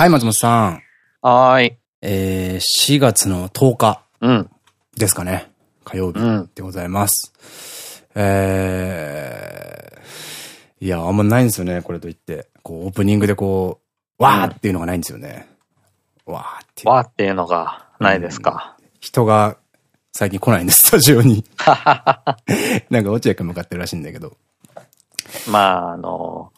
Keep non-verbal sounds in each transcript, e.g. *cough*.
はい、松本さん。はーい。えー、4月の10日うん。ですかね。火曜日うんでございます。えー、いや、あんまないんですよね、これといって。こう、オープニングでこう、わーっていうのがないんですよね。わーっていう。わーっていうのがないですか。人が最近来ないんです、スタジオに。*laughs* なんか落合くん向かってるらしいんだけど。まあ、あの、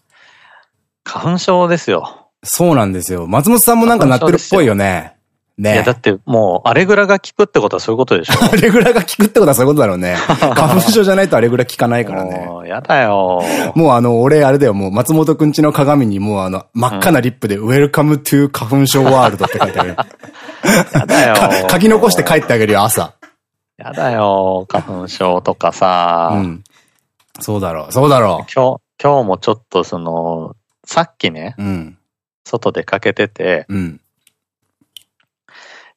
花粉症ですよ。そうなんですよ。松本さんもなんかなってるっぽいよね。ねいや、だってもう、アレグラが効くってことはそういうことでしょ。*laughs* アレグラが効くってことはそういうことだろうね。*laughs* 花粉症じゃないとアレグラ効かないからね。もう、やだよ。もうあの、俺あれだよ、もう松本くんちの鏡にもうあの、真っ赤なリップで、 Welcome to 花粉症 World って書いてある。やだよ。*laughs* か書き残して帰ってあげるよ、朝。やだよ、花粉症とかさ。うん。そうだろう、そうだろ今日、今日もちょっとその、さっきね、う。うん。外出かけてて、うん。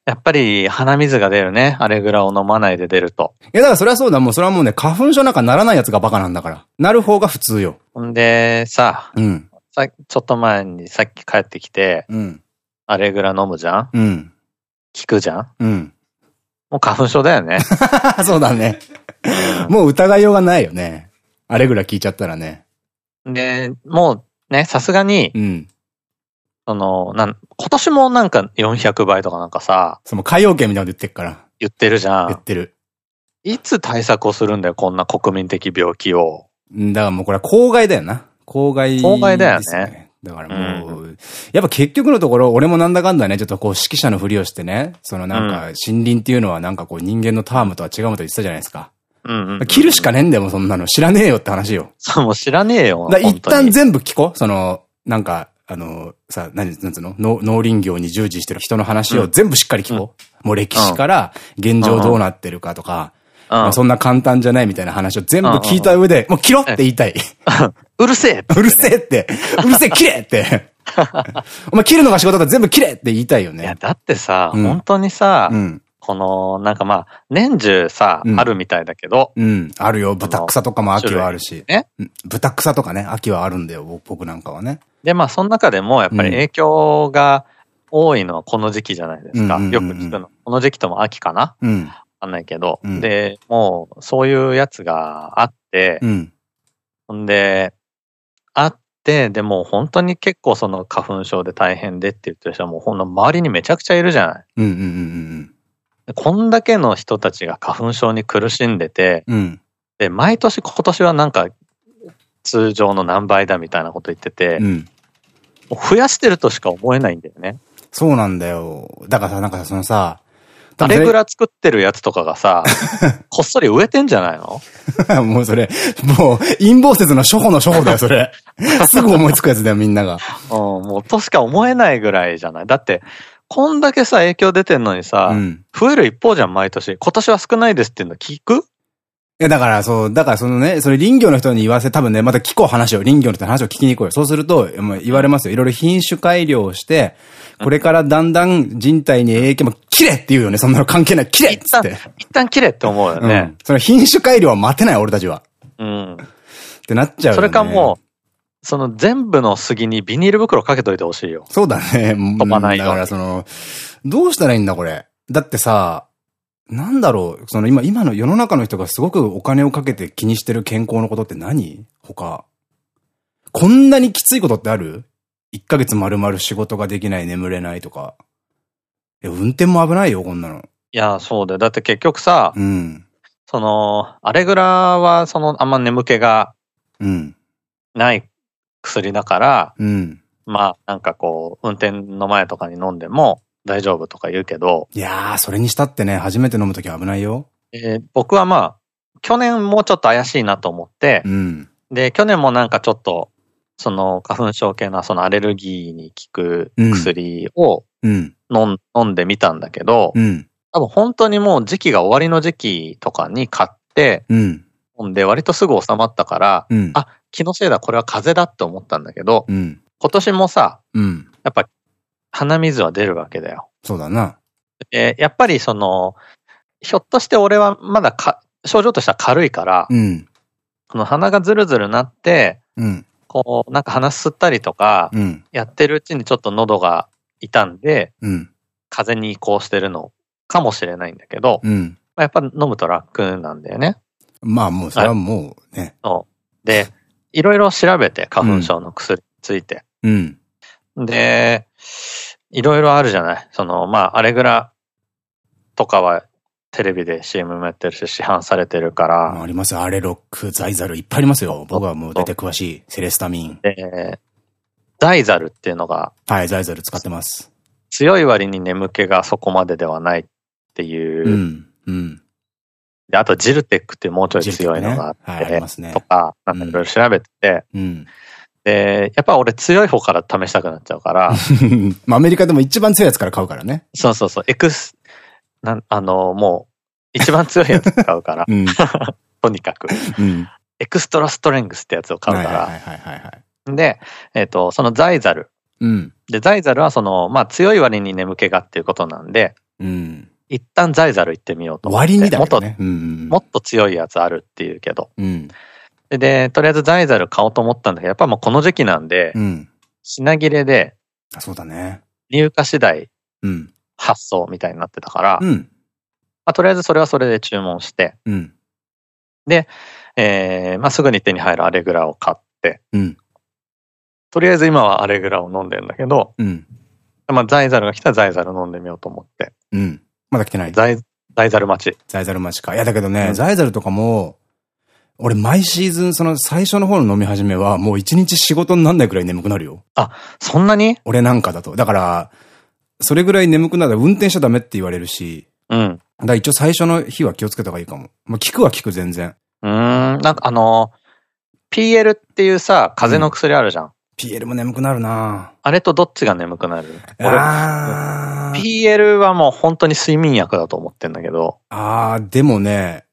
やっぱり鼻水が出るね。アレグラを飲まないで出ると。いや、だからそれはそうだ、もうそれはもうね、花粉症なんかならないやつがバカなんだから。なる方が普通よ。ほんで、さ、うん。さちょっと前にさっき帰ってきて、うん。アレグラ飲むじゃん？うん。効くじゃん？うん。もう花粉症だよね。*laughs* そうだね。もう疑いようがないよね。あれぐらい聞いちゃったらね。で、もうね、さすがに、うん。その、なん、今年もなんか400倍とかなんかさ、その、海洋圏みたいなの言ってっから。言ってるじゃん。言ってる。いつ対策をするんだよ、こんな国民的病気を。うんだからもうこれは公害だよな。公害、公害だよねだからもう、やっぱ結局のところ、俺もなんだかんだね、ちょっとこう指揮者のふりをしてね、そのなんか、森林っていうのはなんかこう人間のタームとは違うもと言ってたじゃないですか。うんうんうん切るしかねえんだよ、そんなの。知らねえよって話よ。そう、もう知らねえよ。一旦全部聞こう。その、なんか、あの、さ、何、なんつうの？農農林業に従事してる人の話を全部しっかり聞こう。もう歴史から現状どうなってるかとか、うんまあそんな簡単じゃないみたいな話を全部聞いた上で、もう切ろって言いたい。うるせえうるせえって、うるせえ、切れって。*laughs* お前切るのが仕事だ全部切れって言いたいよいや、ね。だってさ、うん本当にさ、うん。この、なんかまあ、年中さ、うんあるみたいだけど、うん。あるよ。豚草とかも秋はあるし。ね。うん豚草とかね、秋はあるんだよ。僕僕なんかはね。で、まあ、その中でも、やっぱりうん影響が多いのはこの時期じゃないですか。うんうんうんうんよく聞くの。この時期とも秋かな？わうん。かんないけど。うんで、もう、そういうやつがあって、うん。ほんで、あって、でも本当に結構その花粉症で大変でって言ってる人はもうほんの周りにめちゃくちゃいるじゃない。うんうんうんでこんだけの人たちが花粉症に苦しんでて、うん。うん。で、毎年今年はなんか通常の何倍だみたいなこと言ってて、うん。増やしてるとしか思えないんだよね。そうなんだよ。だからさ、なんかさそのさ、あれぐら作ってるやつとかがさ、*laughs* こっそり植えてんじゃないの？ら *laughs* もうそれ、もう陰謀説の初歩の初歩だよ、それ。*laughs* すぐ思いつくやつだよ、みんなが。うん、もうとしか思えないぐらいじゃない？だって、こんだけさ、影響出てんのにさ、うん。増える一方じゃん、毎年。今年は少ないですっていうの聞く？いや、だから、そう、だからそのね、それ林業の人に言わせ、多分ね、また聞こう話を、林業の人の話を聞きに行こうよ。そうすると、まあ言われますよ。いろいろ品種改良をして、これからだんだん人体に影響も、切れって言うよね。そんなの関係ない。切れっつって。、一旦切れって思うようねん。。その品種改良は待てない、俺たちは。うん。ってなっちゃうよね。それかもう、その全部の杉にビニール袋かけといてほしいよ。そうだね。飛ばないよだからその、どうしたらいいんだこれ。だってさ、なんだろう、その今、今の世の中の人がすごくお金をかけて気にしてる健康のことって何？他。こんなにきついことってある ?1 ヶ月丸々仕事ができない、眠れないとか。え、運転も危ないよ、こんなの。いや、そうだよ。だって結局さ、うん。その、アレグラは、その、あんま眠気がうん。ない薬だから、うん。まあ、なんかこう、運転の前とかに飲んでも大丈夫とか言うけど、いやー、それにしたってね、初めて飲むときは危ないよ。えー僕はまあ、去年もうちょっと怪しいなと思ってう、ん。で、去年もなんかちょっと、その花粉症系のそのアレルギーに効く薬をうん飲んでみたんだけど、うん。多分本当にもう時期が終わりの時期とかに買ってうん。飲んで割とすぐ収まったから、うん。あ、気のせいだ、これは風邪だって思ったんだけど、うん。今年もさ、うん。やっぱ鼻水は出るわけだよ。そうだな。で、やっぱりその、ひょっとして俺はまだか症状としては軽いから、うん。この鼻がズルズルなって、うん。こう、なんか鼻吸ったりとか、うん。やってるうちにちょっと喉がいたんで、うん。風邪に移行してるのかもしれないんだけど、うん。まあやっぱ飲むと楽なんだよね。まあもう、それはもうね。そう。で、いろいろ調べて、花粉症の薬について。うん。で、いろいろあるじゃない？その、まあ、アレグラとかはテレビで CM もやってるし、市販されてるから、ありますよ。アレロック、ザイザル、いっぱいありますよ。僕はもう出て詳しい。セレスタミン。で、ダイザルっていうのがはい、ザイザル使ってます。強い割に眠気がそこまでではないっていう。うん。うん。で、あとジルテックってもうちょい強いのがあって、ねと。か、なんかいろいろ調べてて、うん。で、やっぱ俺強い方から試したくなっちゃうから、*laughs* まあアメリカでも一番強いやつから買うからね。そうそうそう、エクス、なん、あの、もう、一番強いやつ買うから、うん。*laughs* とにかく。うん。エクストラストレングスってやつを買うから。はいはいはいはいはい。で、えっ、と、そのザイザル。うん。で、ザイザルはその、まあ強い割に眠気がっていうことなんで、うん。一旦ザイザル行ってみようと思って。割にだもっと、よね。うん。もっと強いやつあるっていうけど。うん。で、でとりあえずザイザル買おうと思ったんだけど、やっぱもうこの時期なんで、うん。品切れであ、そうだね。入荷次第うん。発送みたいになってたから、まうん。あとりあえずそれはそれで注文して、うん。えー、まあすぐに手に入るアレグラを買って、うん。とりあえず今はアレグラを飲んでるんだけど、うん。まあザイザルが来たらザイザル飲んでみようと思って、うん。まだ来てない。ザイ、ザル待ち。ザイザル待ちか。いや、だけどね、うんザイザルとかも、俺毎シーズン、その最初の方の飲み始めは、もう一日仕事になんないくらい眠くなるよ。そんなに？俺なんかだと。だから、それぐらい眠くなる運転しちゃダメって言われるし、うん。だ一応最初の日は気をつけた方がいいかも。まあ、聞くは聞く全然。うーん、なんかあの、PL っていうさ、風邪の薬あるじゃん。PL も眠くなるな。あれとどっちが眠くなる？PL はもう本当に睡眠薬だと思ってんだけど、あー、でもね、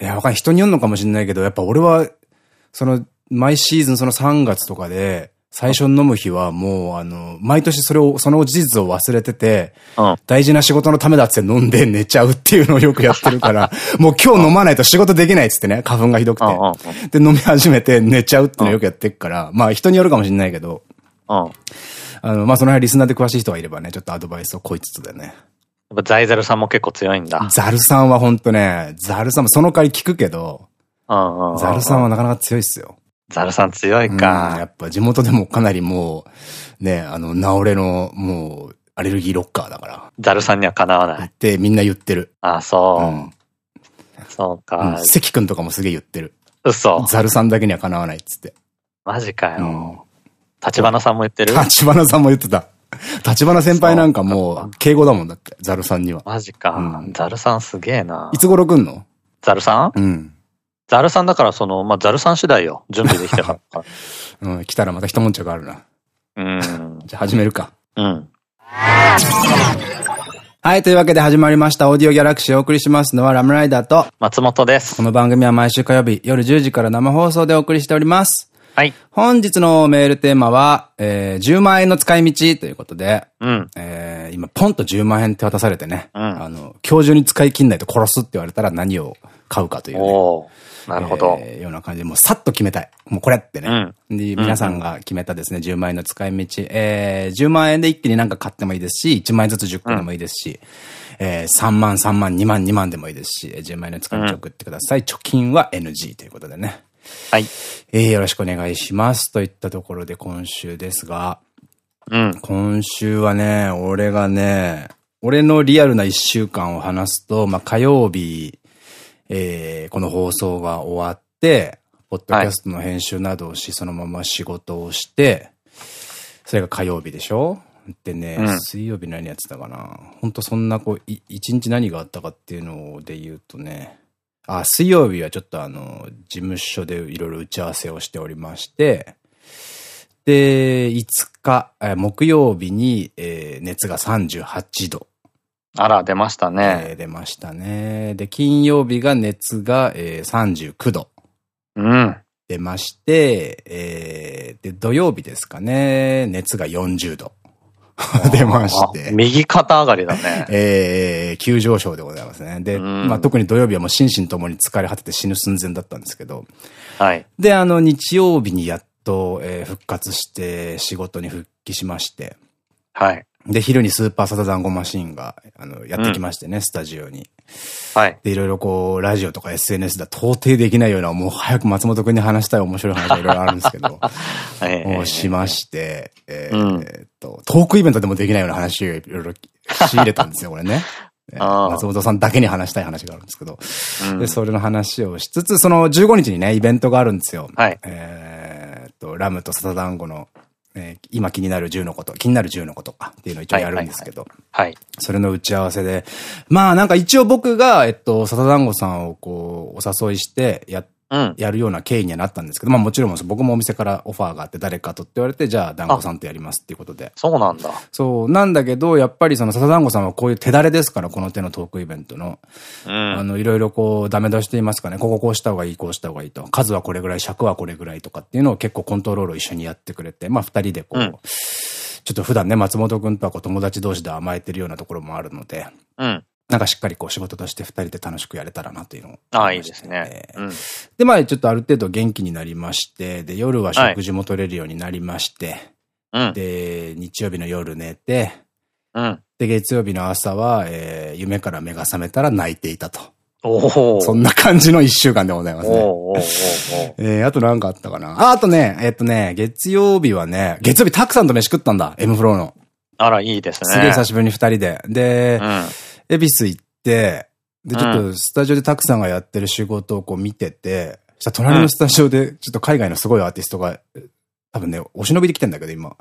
いや、わかんない。人によるのかもしれないけど、やっぱ俺は、その、毎シーズンその3月とかで、最初に飲む日はもう、あの、毎年それを、その事実を忘れてて、うん大事な仕事のためだって飲んで寝ちゃうっていうのをよくやってるから、*laughs* もう今日飲まないと仕事できないっつってね、花粉がひどくて。で、飲み始めて寝ちゃうっていうのをよくやってるから、まあ人によるかもしれないけど、あの、まあその辺リスナーで詳しい人がいればね、ちょっとアドバイスをこいつつだよね。ぱザイザルさんも結構強いんだ。ザルさんはほんとね、ザルさんもその代わり聞くけど、ザルさんはなかなか強いっすよ。ザルさん強いうんか。やっぱ地元でもかなりもう、ね、あの、ナオレの、もう、アレルギーロッカーだから。ザルさんにはかなわない。ってみんな言ってる。あ、そうう。ん。うそうかん。。関くんとかもすげえ言ってる。嘘。ザルさんだけにはかなわないっつって。マジかうんよ。立花さんも言ってる？立花さんも言ってた。立花先輩なんかもう、敬語だもんだって、ザルさんには。マジかうん。ザルさんすげえな。いつ頃来んの？ザルさん？うん。ザルさんだからその、まあ、ザルさん次第よ。準備できてから。*laughs* うん、来たらまた一悶着あるな。うん。じゃあ始めるか。うん。はい、というわけで始まりました。オーディオギャラクシーをお送りしますのはラムライダーと、松本ですこ。の番組は毎週火曜日夜10時から生放送でお送りしております。はい。本日のメールテーマは、えー、10万円の使い道ということで、うん。えー、今ポンと10万円って渡されてね、うんあの、今日中に使い切んないと殺すって言われたら何を買うかという、ね。おーなるほど。えーような感じで、もうさっと決めたい。もうこれってね。うんで、皆さんが決めたですね、10万円の使い道。えー、10万円で一気になんか買ってもいいですし、1万円ずつ10個でもいいですし、えー、3万、3万、2万、2万でもいいですし、10万円の使い道を送ってください。貯金は NG ということでね。はい。えー、よろしくお願いします。といったところで今週ですが、うん。今週はね、俺がね、俺のリアルな一週間を話すと、まあ、火曜日、えーこの放送が終わって、ポッドキャストの編集などをし、そのまま仕事をして、それが火曜日でしょ？でね、うん。水曜日何やってたかな？ほんとそんなこう、い一日何があったかっていうので言うとね、あ、水曜日はちょっとあの、事務所でいろいろ打ち合わせをしておりまして、で、5日、えー木曜日に、えー熱が38度、あら、出ましたえね。ー出ましたね。で、金曜日が熱が、えー39度うん。出まして、えーで、土曜日ですかね、熱が40度出ましあて。右肩上がりだね。*laughs* えー急上昇でございますね。で、うんまあ、特に土曜日はもう心身ともに疲れ果てて死ぬ寸前だったんですけど、はい。で、あの、日曜日にやっと、えー復活して仕事に復帰しまして、はい。で、昼にスーパーサザダンゴマシーンが、あの、やってきましてね、スタジオに。はい。で、いろいろこう、ラジオとか SNS では到底できないような、もう早く松本くんに話したい面白い話がいろいろあるんですけど、*laughs* えもうしまして、えーっと、トークイベントでもできないような話をいろいろ仕入れたんですよ、これね。*laughs* えーあー松本さんだけに話したい話があるんですけど、うんで、それの話をしつつ、その15日にね、イベントがあるんですよ。はい。えーっと、ラムとサタダンゴの、えー今気になる10のこと、気になる10のことかっていうのを一応やるんですけど、はい。それの打ち合わせで、まあなんか一応僕が、えっと、サタダンゴさんをこう、お誘いしてや、うん。やるような経緯にはなったんですけど、まあもちろん僕もお店からオファーがあって誰かとって言われて、じゃあ団子さんとやりますっていうことで。そうなんだ。そう、なんだけど、やっぱりそのサタダンゴさんはこういう手だれですから、この手のトークイベントの。うん。あの、いろいろこう、ダメ出しと言いますかね、こここうした方がいい、こうした方がいいと。数はこれぐらい、尺はこれぐらいとかっていうのを結構コントロールを一緒にやってくれて、まあ二人でこう、うんちょっと普段ね、松本くんとはこう友達同士で甘えてるようなところもあるので、うん。なんかしっかりこう仕事として二人で楽しくやれたらなというのを。ああ、いいですね。うん。で、まあちょっとある程度元気になりまして、で、夜は食事も取れるようになりまして、うん。で、日曜日の夜寝て、うん。で、月曜日の朝は、えー、夢から目が覚めたら泣いていたと。そんな感じの一週間でございますね。あとなんかあったかな？あ、あとね、えっとね、月曜日はね、月曜日たくさんと飯食ったんだ、M フローの。あら、いいですね。すげえ久しぶりに二人で。でう、ん。恵比寿行って、で、ちょっうとスタジオでたくさんがやってる仕事をこう見てて、そしたら隣のスタジオで、ちょっと海外のすごいアーティストが、多分ね、お忍びで来てんだけど、今。ほう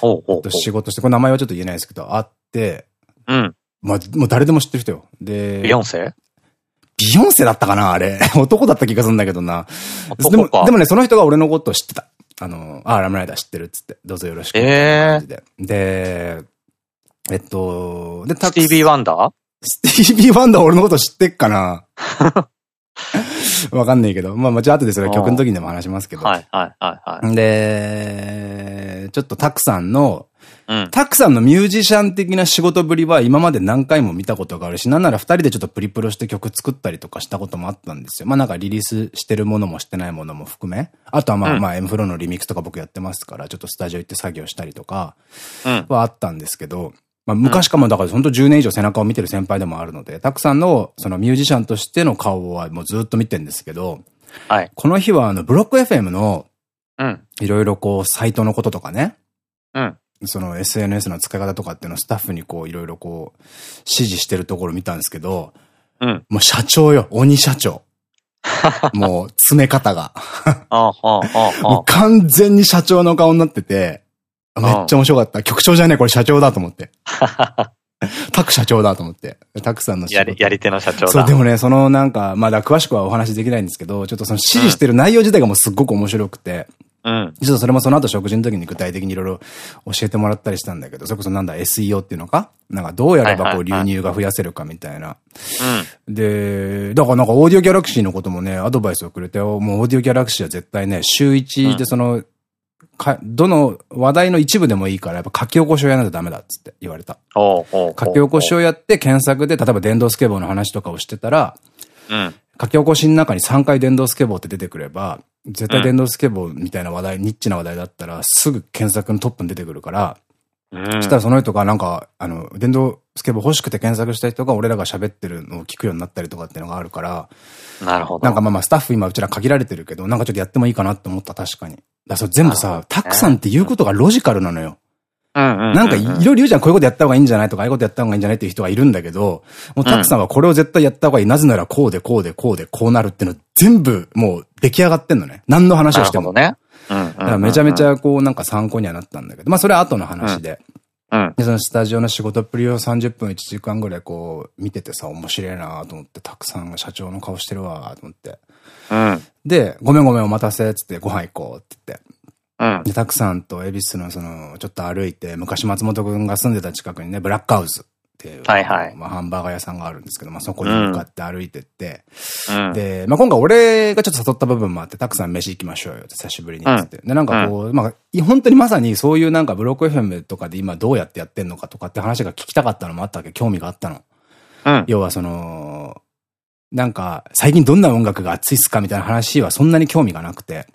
ほうほう。仕事して、これ名前はちょっと言えないですけど、会って、うん。まあ、もう誰でも知ってる人よ。で、ビヨンセ？ビヨンセだったかなあれ。*laughs* 男だった気がするんだけどな。でも、男かでもね、その人が俺のことを知ってた。あの、あ、 RAM RIDER 知ってるっつって、どうぞよろしく。みたいな感じで。で、えっと、で、スティービー・ワンダー？スティービー・ワンダー俺のこと知ってっかな？*laughs* わかんないけど。まあ、まあ、じゃあ後でそれは曲の時にでも話しますけど。はいはいはいはい。で、ちょっとタクさんの、うん。タクさんのミュージシャン的な仕事ぶりは今まで何回も見たことがあるし、なんなら二人でちょっとプリプロして曲作ったりとかしたこともあったんですよ。まあなんかリリースしてるものもしてないものも含め。あとはまあ、うんまあ M フローのリミックスとか僕やってますから、ちょっとスタジオ行って作業したりとかうん。はあったんですけど、まあ昔からもだから本当10年以上背中を見てる先輩でもあるので、タクさんのそのミュージシャンとしての顔はもうずっと見てるんですけど、はい。この日はあのブロック FM のうん。いろいろこうサイトのこととかね、うん。その SNS の使い方とかっていうのをスタッフにこういろいろこう指示してるところ見たんですけど、うん。もう社長よ、鬼社長。*laughs* もう詰め方が。ああ、ああ、あもう完全に社長の顔になってて、めっちゃ面白かった。局長じゃねえ、これ社長だと思って。あ。*laughs* タク社長だと思って。タクさんのやり、やり手の社長だ。そう、でもね、そのなんか、まだ詳しくはお話できないんですけど、ちょっとその指示してる内容自体がもうすっごく面白くて、うん。ちょっとそれもその後食事の時に具体的にいろいろ教えてもらったりしたんだけど、それこそなんだ SEO っていうのか？なんかどうやればこう流入が増やせるかみたいな。で、だからなんかオーディオギャラクシーのこともね、アドバイスをくれて、もうオーディオギャラクシーは絶対ね、週1でその、か、どの話題の一部でもいいから、やっぱ書き起こしをやらないとダメだっつって言われた。書き起こしをやって検索で、例えば電動スケボーの話とかをしてたら、うん。書き起こしの中に3回電動スケボーって出てくれば、絶対電動スケボーみたいな話題、ニッチな話題だったら、すぐ検索のトップに出てくるから、うん。そしたらその人がなんか、あの、電動スケボー欲しくて検索した人が俺らが喋ってるのを聞くようになったりとかっていうのがあるから、なるほど。なんかまあまあスタッフ今うちら限られてるけど、なんかちょっとやってもいいかなって思った確かに。だそれ全部さ、タクさんって言うことがロジカルなのよ。なんかいろいろ言うじゃん、こういうことやった方がいいんじゃないとか、ああいうことやった方がいいんじゃないっていう人がいるんだけど、もうタクさんはこれを絶対やった方がいい。なぜならこうでこうでこうでこうなるっていうの全部もう出来上がってんのね。何の話をしても。なるほどね。うん。だからめちゃめちゃこうなんか参考にはなったんだけど、まあそれは後の話で。うん。で、そのスタジオの仕事っぷりを30分1時間ぐらいこう見ててさ、面白いなと思って、たくさんが社長の顔してるわと思って。うん。で、ごめんごめんお待たせっつってご飯行こうって言って。うん。で、たくさんと恵比寿のその、ちょっと歩いて、昔松本くんが住んでた近くにね、ブラックハウスっていう、はいはいまあハンバーガー屋さんがあるんですけど、まあそこに向かって歩いてって、うん。で、まあ今回俺がちょっと誘った部分もあって、たくさん飯行きましょうよって久しぶりにっつって。で、なんかこう、まあ、い本当にまさにそういうなんかブロック FM とかで今どうやってやってんのかとかって話が聞きたかったのもあったわけ、興味があったの。うん。要はその、なんか、最近どんな音楽が熱いっすかみたいな話はそんなに興味がなくて。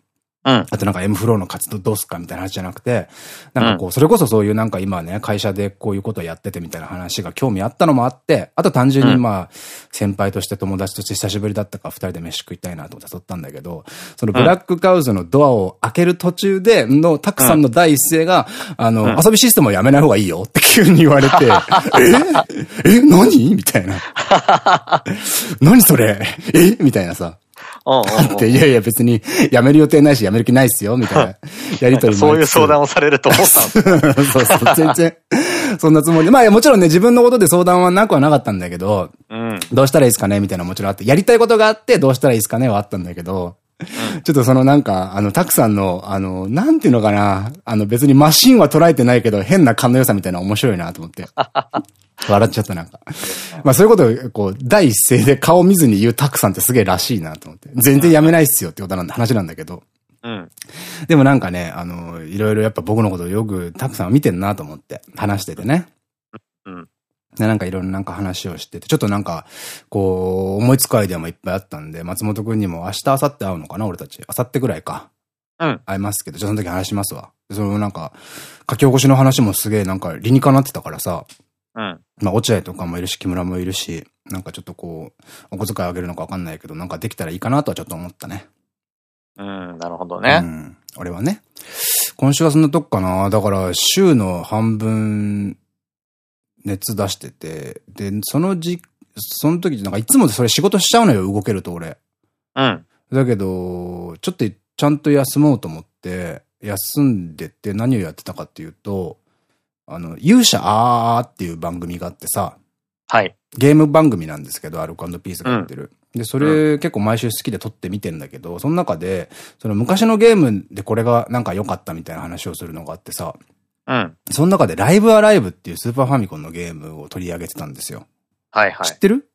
うん。あとなんか M フローの活動どうすかみたいな話じゃなくて、なんかこう、それこそそういうなんか今ね、会社でこういうことをやっててみたいな話が興味あったのもあって、あと単純にまあ、先輩として友達として久しぶりだったから二人で飯食いたいなと誘ったんだけど、そのブラックカウズのドアを開ける途中でのタクさんの第一声が、あの、遊びシステムをやめない方がいいよって急に言われて、*laughs* ええ何？みたいな。*laughs* 何それ？え？みたいなさ。うん *laughs* て、いやいや別にやめる予定ないしやめる気ないっすよ、みたいな *laughs* やりとりも。そういう相談をされると思ったんですそうそう、全然、そんなつもりで。まあもちろんね、自分のことで相談はなくはなかったんだけど、うん。どうしたらいいですかねみたいなのもちろんあって、やりたいことがあって、どうしたらいいですかねはあったんだけど、ちょっとそのなんか、あの、たくさんの、あの、なんていうのかな、あの別にマシンは捉えてないけど、変な勘の良さみたいなの面白いなと思って。*laughs* 笑っちゃったなんか。まあそういうことを、こう、第一声で顔見ずに言うたくさんってすげえらしいなと思って。全然やめないっすよってことなんだ、話なんだけど。うん。でもなんかね、あの、いろいろやっぱ僕のことをよくたくさん見てんなと思って、話しててね。うん。で、なんかいろんななんか話をしてて、ちょっとなんか、こう、思いつくアイデアもいっぱいあったんで、松本くんにも明日、明後日会うのかな俺たち。明後日ぐらいか。うん。会いますけど、じゃあその時話しますわ。でそのなんか、書き起こしの話もすげえなんか理にかなってたからさ、うん。まあ落合とかもいるし、木村もいるし、なんかちょっとこう、お小遣いあげるのかわかんないけど、なんかできたらいいかなとはちょっと思ったね。うん。なるほどうね。ん。俺はね。今週はそんなとこかな。だから、週の半分、熱出してて、で、そのじ、その時、なんかいつもそれ仕事しちゃうのよ、動けると俺。うん。だけど、ちょっとちゃんと休もうと思って、休んでて何をやってたかっていうと、あの、勇者あーっていう番組があってさ、はい。ゲーム番組なんですけど、アルコピースがやってる。で、それ結構毎週好きで撮って見てんだけど、その中で、その昔のゲームでこれがなんか良かったみたいな話をするのがあってさ、うん。その中でライブアライブっていうスーパーファミコンのゲームを取り上げてたんですよ。はいはい。知ってる？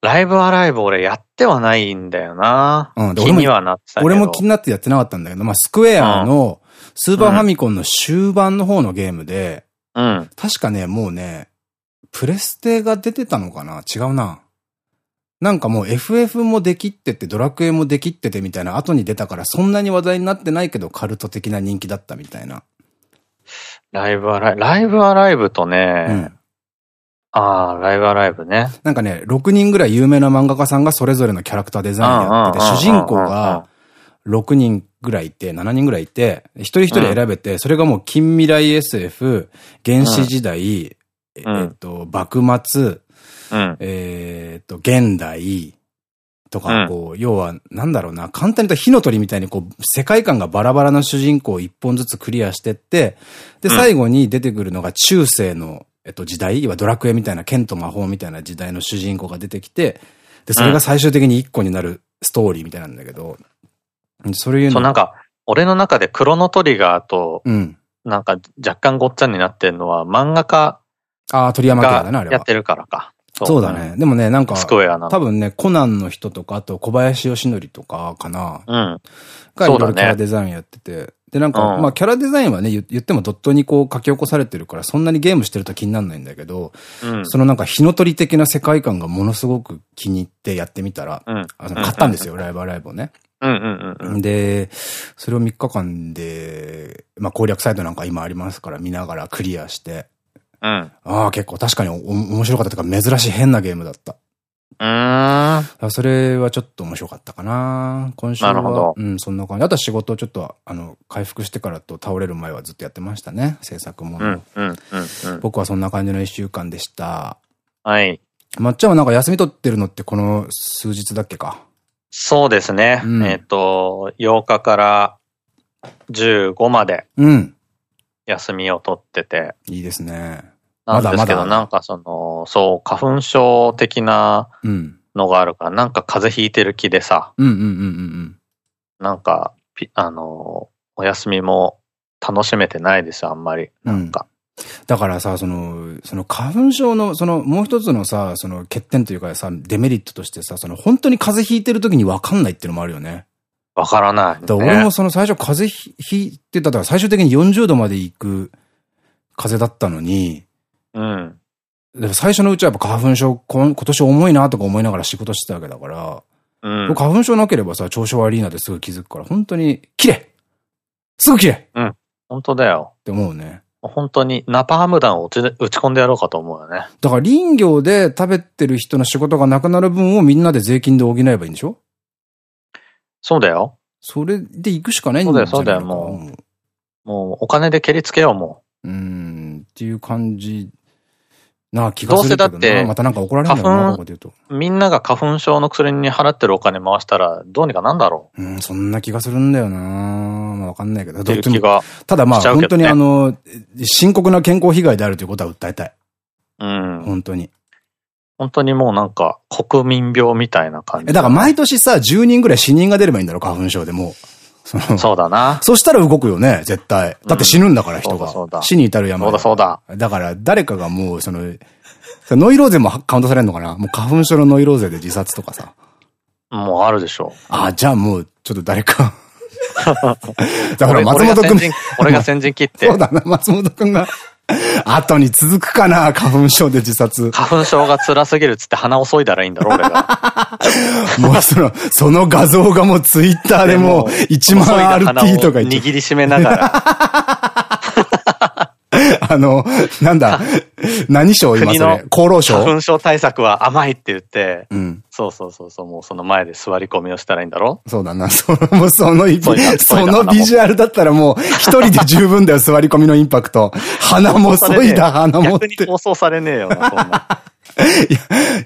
ライブアライブ俺やってはないんだよな。うんで気にはなってたけど。俺も気になってやってなかったんだけど、まあ、スクエアのスーパーファミコンの終盤の方のゲームで、うん。確かね、もうね、プレステが出てたのかな？違うな。なんかもう FF もできってて、ドラクエもできっててみたいな後に出たからそんなに話題になってないけどカルト的な人気だったみたいな。ライブアライブ、ライブアライブとね、うん。ああ、ライブアライブね。なんかね、6人ぐらい有名な漫画家さんがそれぞれのキャラクターデザインやってて、主人公が6人ぐらいいて、7人ぐらいいて、一人一人選べて、それがもう近未来 SF、原始時代、えっと、幕末、うん。えっと、現代とか、うん。こう、要は、なんだろうな、簡単に言うと火の鳥みたいに、こう、世界観がバラバラな主人公を一本ずつクリアしてって、で、うん。最後に出てくるのが中世の、えっと、時代、要はドラクエみたいな、剣と魔法みたいな時代の主人公が出てきて、で、それが最終的に一個になるストーリーみたいなんだけど、それいうの？そう、なんか、俺の中でクロノトリガーと、うん。なんか若干ごっちゃになってるのは漫画家ああ、鳥山家だね、あれは。がやってるからか。そうだね。でもね、なんか。多分ね、コナンの人とか、あと小林義則とかかな。うん。がいろいろキャラデザインやってて。で、なんか、うんまあキャラデザインはね、言言ってもドットにこう書き起こされてるから、そんなにゲームしてると気にならないんだけど、うん。そのなんか火の鳥的な世界観がものすごく気に入ってやってみたら、うん。あの買ったんですよ、ライブアライブをね。で、それを3日間で、まあ攻略サイトなんか今ありますから見ながらクリアして、うん。ああ、結構確かにお面白かったというか珍しい変なゲームだった。うーん。あそれはちょっと面白かったかな今週は。なるほどうん、そんな感じ。あとは仕事をちょっと、あの、回復してからと倒れる前はずっとやってましたね。制作もの。うんうんうんうん。僕はそんな感じの一週間でした。はい。まっちゃんはなんか休み取ってるのってこの数日だっけか。そうですね。うんえっと、8日から15までうん。休みを取ってて、いいですね。なんですけど、まだまだなんかその、そう、花粉症的なうん。のがあるから、なんか風邪ひいてる気でさ、うんうんうんうんなんか、ピあの、お休みも楽しめてないですよ、あんまり。なんか。だからさ、その、その花粉症の、その、もう一つのさ、その欠点というかさ、デメリットとしてさ、その、本当に風邪ひいてる時に分かんないっていうのもあるよね。わからない、ね。だから俺もその最初風邪ひいてた、だから最終的に40度まで行く風邪だったのに、うん。でも最初のうちはやっぱ花粉症、今年重いなとか思いながら仕事してたわけだから、うん。花粉症なければさ、調子悪いなってすぐ気づくから、本当に、綺麗すぐ綺麗っ本当だよ。て思うね。本当にナパーム弾を打ち打ち込んでやろうかと思うよね。だから林業で食べてる人の仕事がなくなる分をみんなで税金で補えばいいんでしょ？そうだよ。それで行くしかないんじゃないそうだよそうだよももうお金で蹴りつけよう、もう。うん、っていう感じな気がするけどな。どうせだってまたなんか怒られるんだろうな、花粉ここで言うと。う。みんなが花粉症の薬に払ってるお金回したらどうにかなんだろうん、そんな気がするんだよなまあわかんないけど。どっちも。ただまあ、本当にあの、深刻な健康被害であるということは訴えたい。うん。本当に。本当にもうなんか国民病みたいな感じ。え、だから毎年さ、10人ぐらい死人が出ればいいんだろ、花粉症でもう。そのそうだな。そしたら動くよね、絶対。だって死ぬんだから、人が。死に至る山そうだそうだ。だから、誰かがもう、その、ノイローゼもカウントされるのかな？もう花粉症のノイローゼで自殺とかさ。もうあるでしょあ、じゃあもう、ちょっと誰か。*laughs* だから俺松本くん。俺が先陣俺が先陣切って *laughs* そう。だな、松本くんが。*laughs* 後に続くかな、花粉症で自殺。花粉症が辛すぎるっつって鼻を削いだらいいんだろ、俺が。*laughs* もうその、その画像がもうツイッターでもう1万 RT とか言って。握りしめながら。*laughs* *laughs* あの、なんだ、何賞今それ厚労省花粉症対策は甘いって言って、うん。そうそうそうそう、もうその前で座り込みをしたらいいんだろ？そうだな。*laughs* その、もうその、そのビジュアルだったらもう、一人で十分だよ、座り込みのインパクト。*laughs* 鼻もそいだ鼻も。逆に放送されねえよな、そんな。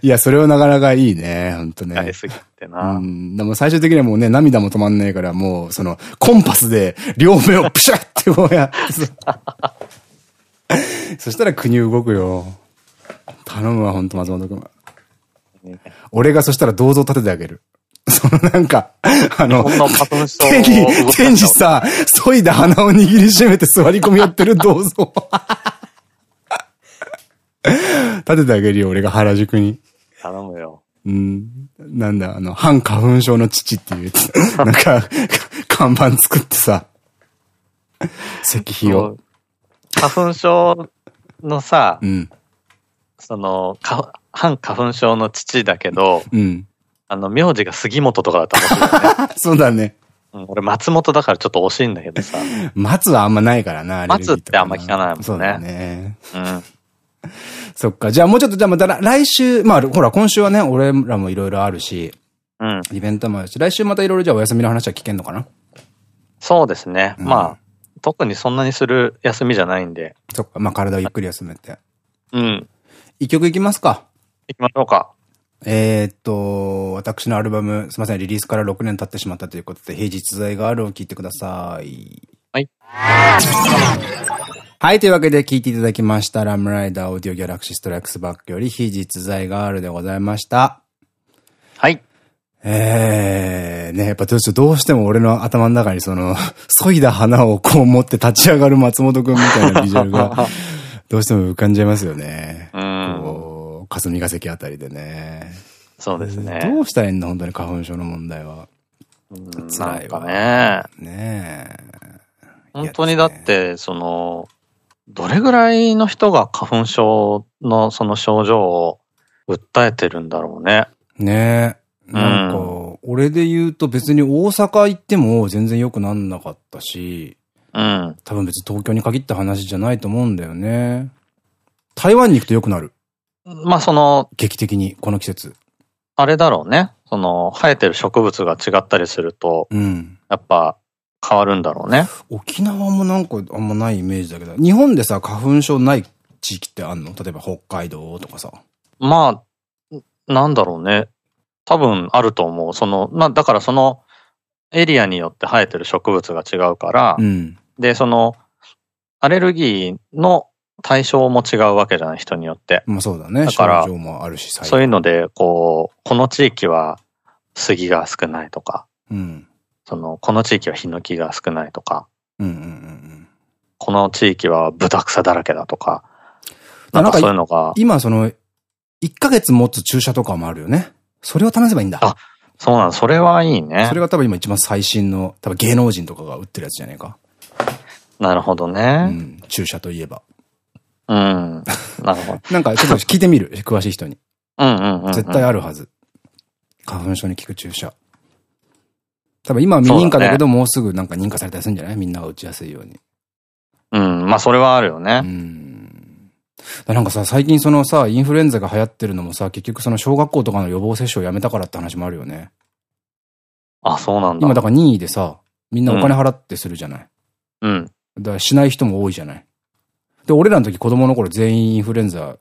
いや、それはなかなかいいね、ほんとね。やりすぎてうな。ん。でも最終的にはもうね、涙も止まんないから、もう、その、コンパスで、両目をプシャってこうやって。*laughs* そしたら国動くよ。頼むわ、ほんと松本くん。俺がそしたら銅像立ててあげる。そのなんか、あの、手に手にさ、そいだ鼻を握りしめて座り込みやってる銅像。立ててあげるよ、俺が原宿に。頼むよ。うん。なんだ、あの、反花粉症の父っていうやつ。なんか、看板作ってさ、石碑を。花粉症のさう、ん。その、か反花粉症の父だけど、うん。あの、名字が杉本とかだったら面白いよね。*laughs* そうだね。うん俺、松本だからちょっと惜しいんだけどさ。松はあんまないからな、松ってあんま聞かないもんねそうだね。うん。*laughs* そっか。じゃあもうちょっと、じゃあまた来来週、まあ、ほら、今週はね、俺らもいろいろあるし、うん。イベントもあるし、来週またいろいろじゃあお休みの話は聞けんのかな？そうですね。うんまあ、特にそんなにする休みじゃないんで。そっか。まあ、体をゆっくり休めて。うん。一曲いきますか。行きましょうか。えーっと、私のアルバム、すみません、リリースから6年経ってしまったということで、平日在があるを聞いてください。はい。はい、というわけで聞いていただきましたラムライダーオーディオギャラクシーストライクスバックより非実在ガールでございました。はい。えー、ね、やっぱどうしても俺の頭の中にその、*laughs* 削いだ花をこう持って立ち上がる松本くんみたいなビジュアルが、*laughs* どうしても浮かんじゃいますよね。うん。こう、霞ヶ関あたりでね。そうですね。どうしたらいいんだ、本当に花粉症の問題は。うん辛ないわね。ねえ。本当にだって、その、どれぐらいの人が花粉症のその症状を訴えてるんだろうね。ねえ。なんか、俺で言うと別に大阪行っても全然良くなんなかったし、うん。多分別に東京に限った話じゃないと思うんだよね。台湾に行くと良くなる。まあその、劇的に、この季節。あれだろうね。その、生えてる植物が違ったりすると、うん。やっぱ変わるんだろうね。沖縄もなんかあんまないイメージだけど、日本でさ、花粉症ない地域ってあんの？例えば北海道とかさ。まあ、なんだろうね。多分あると思う。その、まあだからそのエリアによって生えてる植物が違うから、うん。で、その、アレルギーの対象も違うわけじゃない、人によって。まあそうだね。だからそういうので、こう、この地域は杉が少ないとか、うん。その、この地域はヒノキが少ないとか。この地域は豚草だらけだとか、ななんかそういうのが、今その、1ヶ月持つ注射とかもあるよね。それを試せばいいんだ。あそうなの、それはいいねそ。れが多分今一番最新の、多分芸能人とかが打ってるやつじゃねえか。なるほどうね。ん。注射といえば。うん。なるほど。*laughs* なんかちょっと聞いてみる？詳しい人に。うんうんうんうん。絶対あるはず。花粉症に効く注射。多分今は未認可だけど、もうすぐなんか認可されたりするんじゃない？みんなが打ちやすいように。うん、まあそれはあるよね。うん。なんかさ、最近そのさ、インフルエンザが流行ってるのもさ、結局その小学校とかの予防接種をやめたからって話もあるよね。あ、そうなんだ。今だから任意でさ、みんなお金払ってするじゃない。うん。だからしない人も多いじゃない。で、俺らの時子供の頃全員インフルエンザ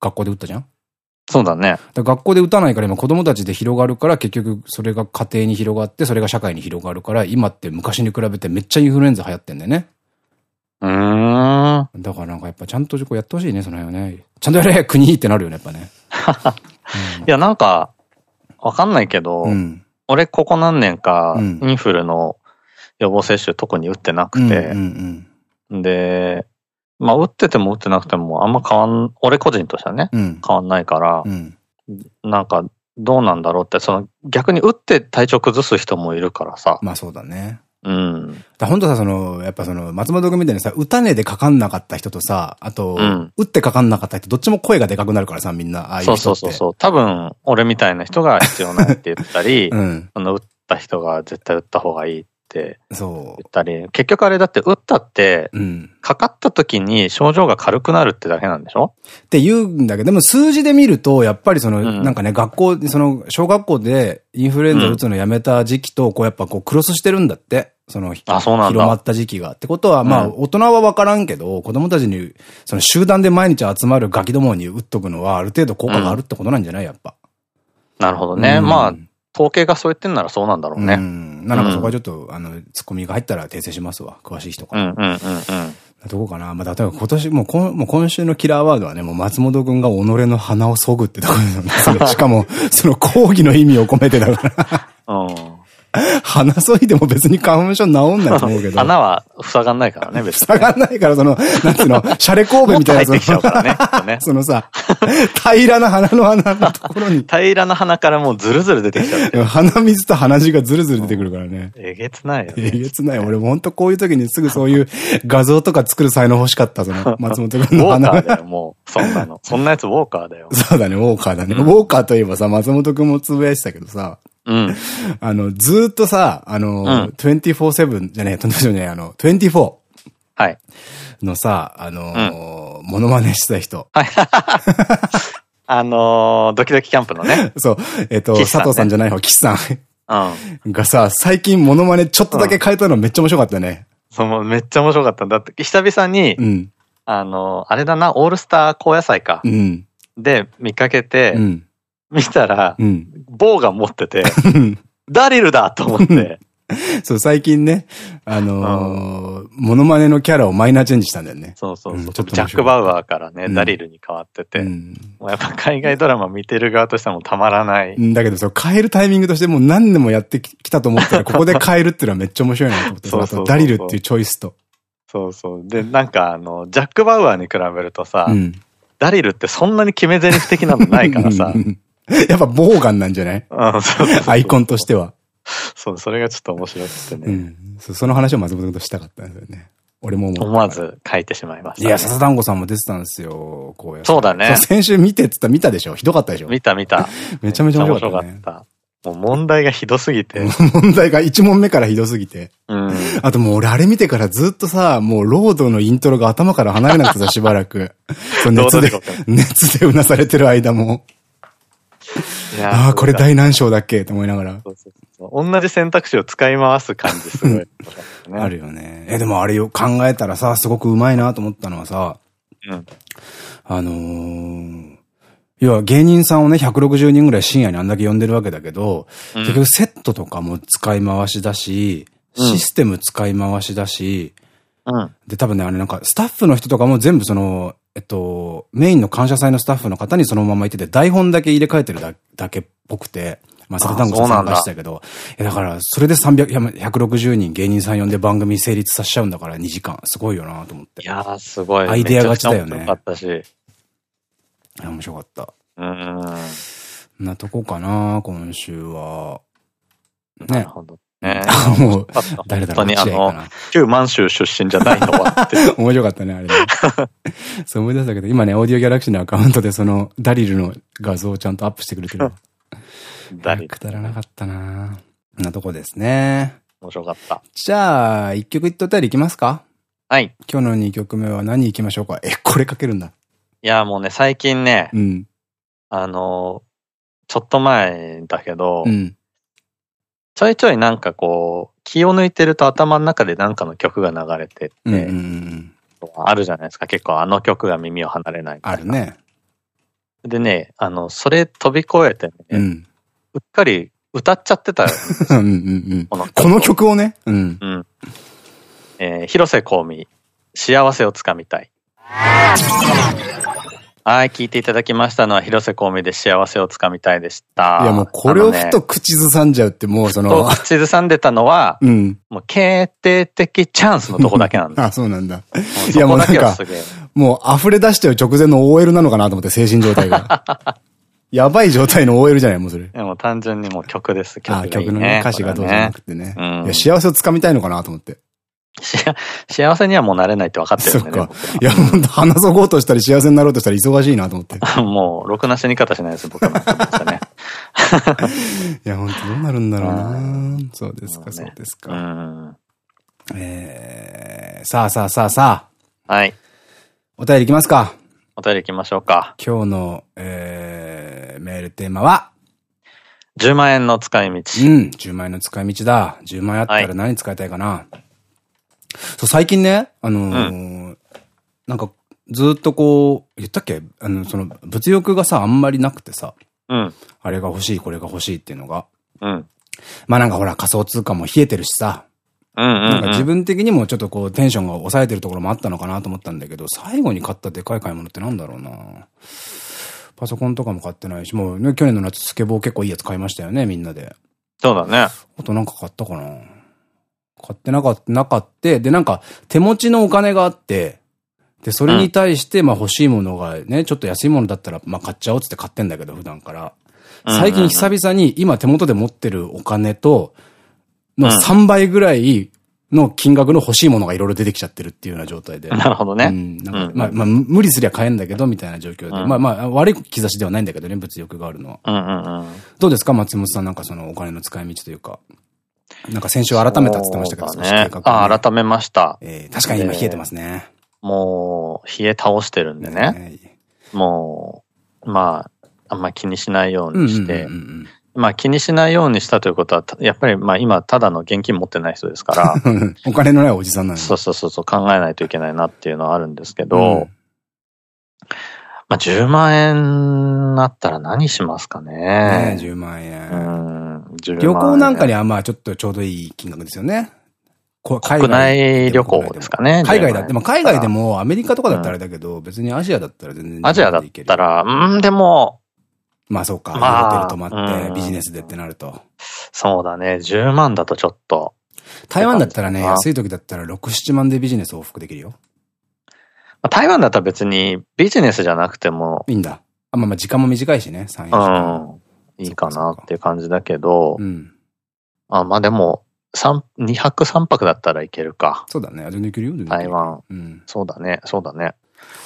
学校で打ったじゃん？そうだね。だ学校で打たないから今子供たちで広がるから結局それが家庭に広がってそれが社会に広がるから今って昔に比べてめっちゃインフルエンザ流行ってんだよね。うん。だからなんかやっぱちゃんとやってほしいね、その辺はね。ちゃんとやれ国ってなるよね、やっぱね。うん、いや、なんか、わかんないけど、うん、俺ここ何年か、インフルの予防接種特に打ってなくて、で、まあ打ってても打ってなくてもあんま変わん、俺個人としてはね、うん、変わんないから、うん、なんかどうなんだろうって、その逆に打って体調崩す人もいるからさ。まあそうだね。うん。だ本当さ、その、やっぱその、松本君みたいにさ、打たねでかかんなかった人とさ、あと、うん、打ってかかんなかった人、どっちも声がでかくなるからさ、みんな、ああいう人そうそうそう。多分、俺みたいな人が必要ないって言ったり、うん、あの、打った人が絶対打った方がいいって言ったり、結局あれだって打ったって、かかった時に症状が軽くなるってだけなんでしょ？って言うんだけど、でも数字で見ると、やっぱりその、うん、なんかね、学校、その、小学校でインフルエンザ打つのやめた時期と、こうやっぱこうクロスしてるんだって。その、あ、そうなん広まった時期が。ってことは、まあ、大人はわからんけど、子供たちに、その集団で毎日集まるガキどもに打っとくのは、ある程度効果があるってことなんじゃない？やっぱ。なるほどね。まあ、統計がそう言ってんならそうなんだろうね。うん。なのかそこはちょっと、あの、ツッコミが入ったら訂正しますわ。詳しい人から。うんうんうんうん。どこかな？まあ、例えば今年、もう今もう今週のキラーワードはね、もう松本くんが己の鼻をそぐってところですよね。*laughs* しかも、その講義の意味を込めてだから。うん。鼻そいでも別に花粉症治んないと思うけど。*laughs* 鼻は塞がんないからね、別に。塞がんないから、その、なんつうの、シャレ神戸みたいな。入ってきちゃうからね。そのさ、平らな鼻の穴のところに。平らな鼻からもうズルズル出てきちゃう。鼻水と鼻血がズルズル出てくるからね。*laughs* えげつないよ、えげつない。俺も本当こういう時にすぐそういう画像とか作る才能欲しかった、その、松本君の鼻。ウォーカーだよ、もう。そんなの。そんなやつウォーカーだよ。*laughs* そうだね、ウォーカーだね。ウォーカーといえばさ、松本君もつぶやいてたけどさ、うん。あの、ずっとさ、あの、うん、24-7じゃねえ、とんでもない、あの、24。はい。のさ、あのー、モノマネした人。はい。*laughs* あのー、ドキドキキャンプのね。そう。えっ、と、佐藤さんじゃない方、岸さん。うん。がさ、最近モノマネちょっとだけ変えたのめっちゃ面白かったね。そう、めっちゃ面白かった。だって、久々に、うん。あの、あれだな、オールスター高野菜か。うん。で、見かけて、うん。見たら、うん、棒が持ってて、*laughs* ダリルだと思って。*laughs* そう、最近ね、あのー、モノマネのキャラをマイナーチェンジしたんだよね。そうそうそう。うん、ジャック・バウアーからね、うん、ダリルに変わってて、うん、もうやっぱ海外ドラマ見てる側としてはもたまらない。だけど、そう、変えるタイミングとしてもう何年もやってきたと思ったら、*laughs* ここで変えるっていうのはめっちゃ面白いなと思って、そうそうダリルっていうチョイスと。そうそう。で、なんかあの、ジャック・バウアーに比べるとさ、ダリルってそんなに決め台詞的なのないからさ、*laughs* やっぱボーガンなんじゃない？アイコンとしては。そう、それがちょっと面白くてね。うん。その話を松本としたかったんですよね。俺も思わず書いてしまいました、いや、笹団子さんも出てたんですよ、こうやそうだね。先週見てって言った見たでしょひどかったでしょ見た見た。*laughs* めちゃめちゃ面白かった、ね。かった。もう問題がひどすぎて。問題が1問目からひどすぎて。うん。あともう俺あれ見てからずっとさ、もうロードのイントロが頭から離れなくてさ、*laughs* しばらく。熱で、熱でうなされてる間も。ああ、これ大難章だっけ？と思いながら。そうそうそう同じ選択肢を使い回す感じすごい、ね、*laughs* あるよね。え、でもあれよ、考えたらさ、すごくうまいなと思ったのはさ、うん、あのー、要は芸人さんをね、160人ぐらい深夜にあんだけ呼んでるわけだけど、うん、結局セットとかも使い回しだし、システム使い回しだし、うん、で、多分ね、あれなんか、スタッフの人とかも全部その、えっと、メインの感謝祭のスタッフの方にそのままいてて、台本だけ入れ替えてるだけっぽくて、まあ、サタ団子さん参加したけど、だだから、それで300、160人芸人さん呼んで番組成立させちゃうんだから2時間。すごいよなと思って。いやー、すごい。アイデア勝ちだよね。面白かったし。いや、面白かった。うん。なとこかな今週は。ね。なるほど。ね *laughs* もう、誰だろう。本当にあの、旧満州出身じゃないのはって。*laughs* 面白かったね、あれ、ね。*laughs* そう思い出したけど、今ね、オーディオギャラクシーのアカウントでその、ダリルの画像をちゃんとアップしてくれてる。くだらなかったなこんなとこですね。面白かった。じゃあ、一曲いっとったりいきますか？はい。今日の二曲目は何いきましょうか？え、これかけるんだ。いや、もうね、最近ね、うん。あの、ちょっと前だけど、うん、ちょいちょいなんかこう、気を抜いてると頭の中でなんかの曲が流れてて、あるじゃないですか。結構あの曲が耳を離れないあるね。でね、あの、それ飛び越えてね、うん、うっかり歌っちゃってたこの曲をね？うん。うん。えー、広瀬香美、幸せをつかみたい。はい、聞いていただきましたのは、広瀬香美で幸せをつかみたいでした。いや、もうこれをふと口ずさんじゃうって、もうその。口ずさんでたのは、うん。もう決定的チャンスのとこだけなんだ。あ、そうなんだ。いや、もうなんか、もう溢れ出しちゃう直前の OL なのかなと思って、精神状態が。*laughs* やばい状態の OL じゃないもうそれ。いや、もう単純にもう曲です、曲、ね、あ、曲のね、歌詞がどうじゃなくてね。うん、いや、幸せをつかみたいのかなと思って。*laughs* 幸せにはもうなれないって分かってるんでね。そっか。いや、ほんと、話そうとしたり幸せになろうとしたら忙しいなと思って。もう、ろくな死に方しないです、僕は。ね。*laughs* いや、ほんとどうなるんだろうなそうですか、*laughs* そうですか。うん、えー、さあさあさあさあ。はい。お便りいきますか。お便り行きましょうか。今日の、えー、メールテーマは、10万円の使い道。うん、10万円の使い道だ。10万円あったら何使いたいかな。はい、そう、最近ね、あのーうん、なんか、ずっとこう、言ったっけ？あの、その、物欲がさ、あんまりなくてさ。うん。あれが欲しい、これが欲しいっていうのが。うん。まあなんかほら、仮想通貨も冷えてるしさ。なんか自分的にもちょっとこうテンションが抑えてるところもあったのかなと思ったんだけど、最後に買ったでかい買い物ってなんだろうなパソコンとかも買ってないし、もうね、去年の夏スケボー結構いいやつ買いましたよね、みんなで。そうだね。あとなんか買ったかな買ってなかった、なかった。で、なんか手持ちのお金があって、で、それに対して、まあ欲しいものがね、ちょっと安いものだったら、まあ買っちゃおうって買ってんだけど、普段から。最近久々に今手元で持ってるお金と、の3倍ぐらいの金額の欲しいものがいろいろ出てきちゃってるっていうような状態で。なるほどね。まあ、まあ、無理すりゃ買えんだけど、みたいな状況で。うん、まあまあ、悪い兆しではないんだけどね、物欲があるのは。どうですか松本さんなんかそのお金の使い道というか。なんか先週改めたって言ってましたけど、そね、ああ、改めました。えー、確かに今冷えてますね。もう、冷え倒してるんでね。もう、まあ、あんま気にしないようにして、まあ気にしないようにしたということは、やっぱりまあ今ただの現金持ってない人ですから。*laughs* お金のないおじさんなんそうそうそうそう考えないといけないなっていうのはあるんですけど、うん、まあ10万円なったら何しますかね。ね10万円。うん、旅行なんかにはまあちょっとちょうどいい金額ですよね。国内旅行ですかね。海外だって、まあ海外でもアメリカとかだったらあれだけど、うん、別にアジアだったら全然アジアだったら、うん、でも、まあそうか。まあ、ホテル泊まって、ビジネスでってなると。そうだね。10万だとちょっと。台湾だったらね、安い時だったら6、7万でビジネス往復できるよ。台湾だったら別にビジネスじゃなくても。いいんだ。あ、まあまあ時間も短いしね、3、4時間。うん。いいかなっていう感じだけど。うん。あ、まあでも、三、2泊3泊だったらいけるか。そうだね。全然いけるよ、台湾。うん。そうだね、そうだね。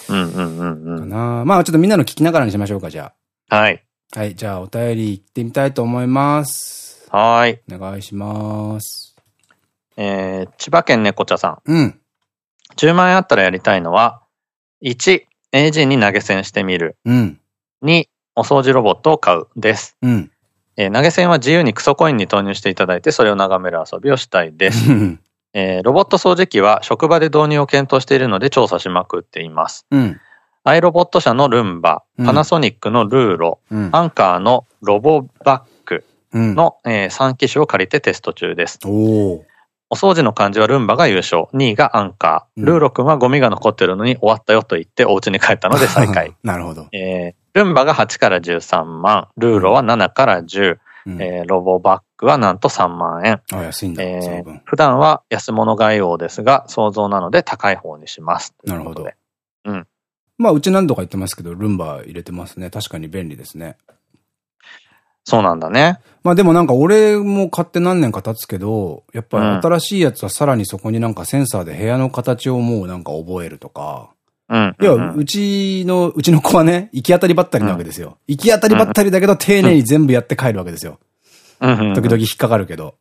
うんうんうんうん。かなまあちょっとみんなの聞きながらにしましょうか、じゃあ。はい。はい、じゃあお便り行ってみたいと思います。はい。お願いします。えー、千葉県猫茶さん。うん。10万円あったらやりたいのは、1、AG に投げ銭してみる。うん。2、お掃除ロボットを買う。です。うん。えー、投げ銭は自由にクソコインに投入していただいて、それを眺める遊びをしたいです。えー、ロボット掃除機は職場で導入を検討しているので調査しまくっています。うん。アイロボット社のルンバ、パナソニックのルーロ、うん、アンカーのロボバックの、うん、えー、3機種を借りてテスト中です。おお掃除の感じはルンバが優勝。2位がアンカー。ルーロ君はゴミが残ってるのに終わったよと言ってお家に帰ったので再開。なるほど。えー、ルンバが8から13万。ルーロは7から10。うん、えー、ロボバックはなんと3万円。あ、安いんだ。えー、普段は安物買い王ですが、想像なので高い方にします。なるほど。うん。まあ、うち何度か言ってますけど、ルンバ入れてますね。確かに便利ですね。そうなんだね。まあでもなんか俺も買って何年か経つけど、やっぱり新しいやつはさらにそこになんかセンサーで部屋の形をもうなんか覚えるとか、要は、うちの、うちの子はね、行き当たりばったりなわけですよ。行き当たりばったりだけど、丁寧に全部やって帰るわけですよ。時々引っかかるけど。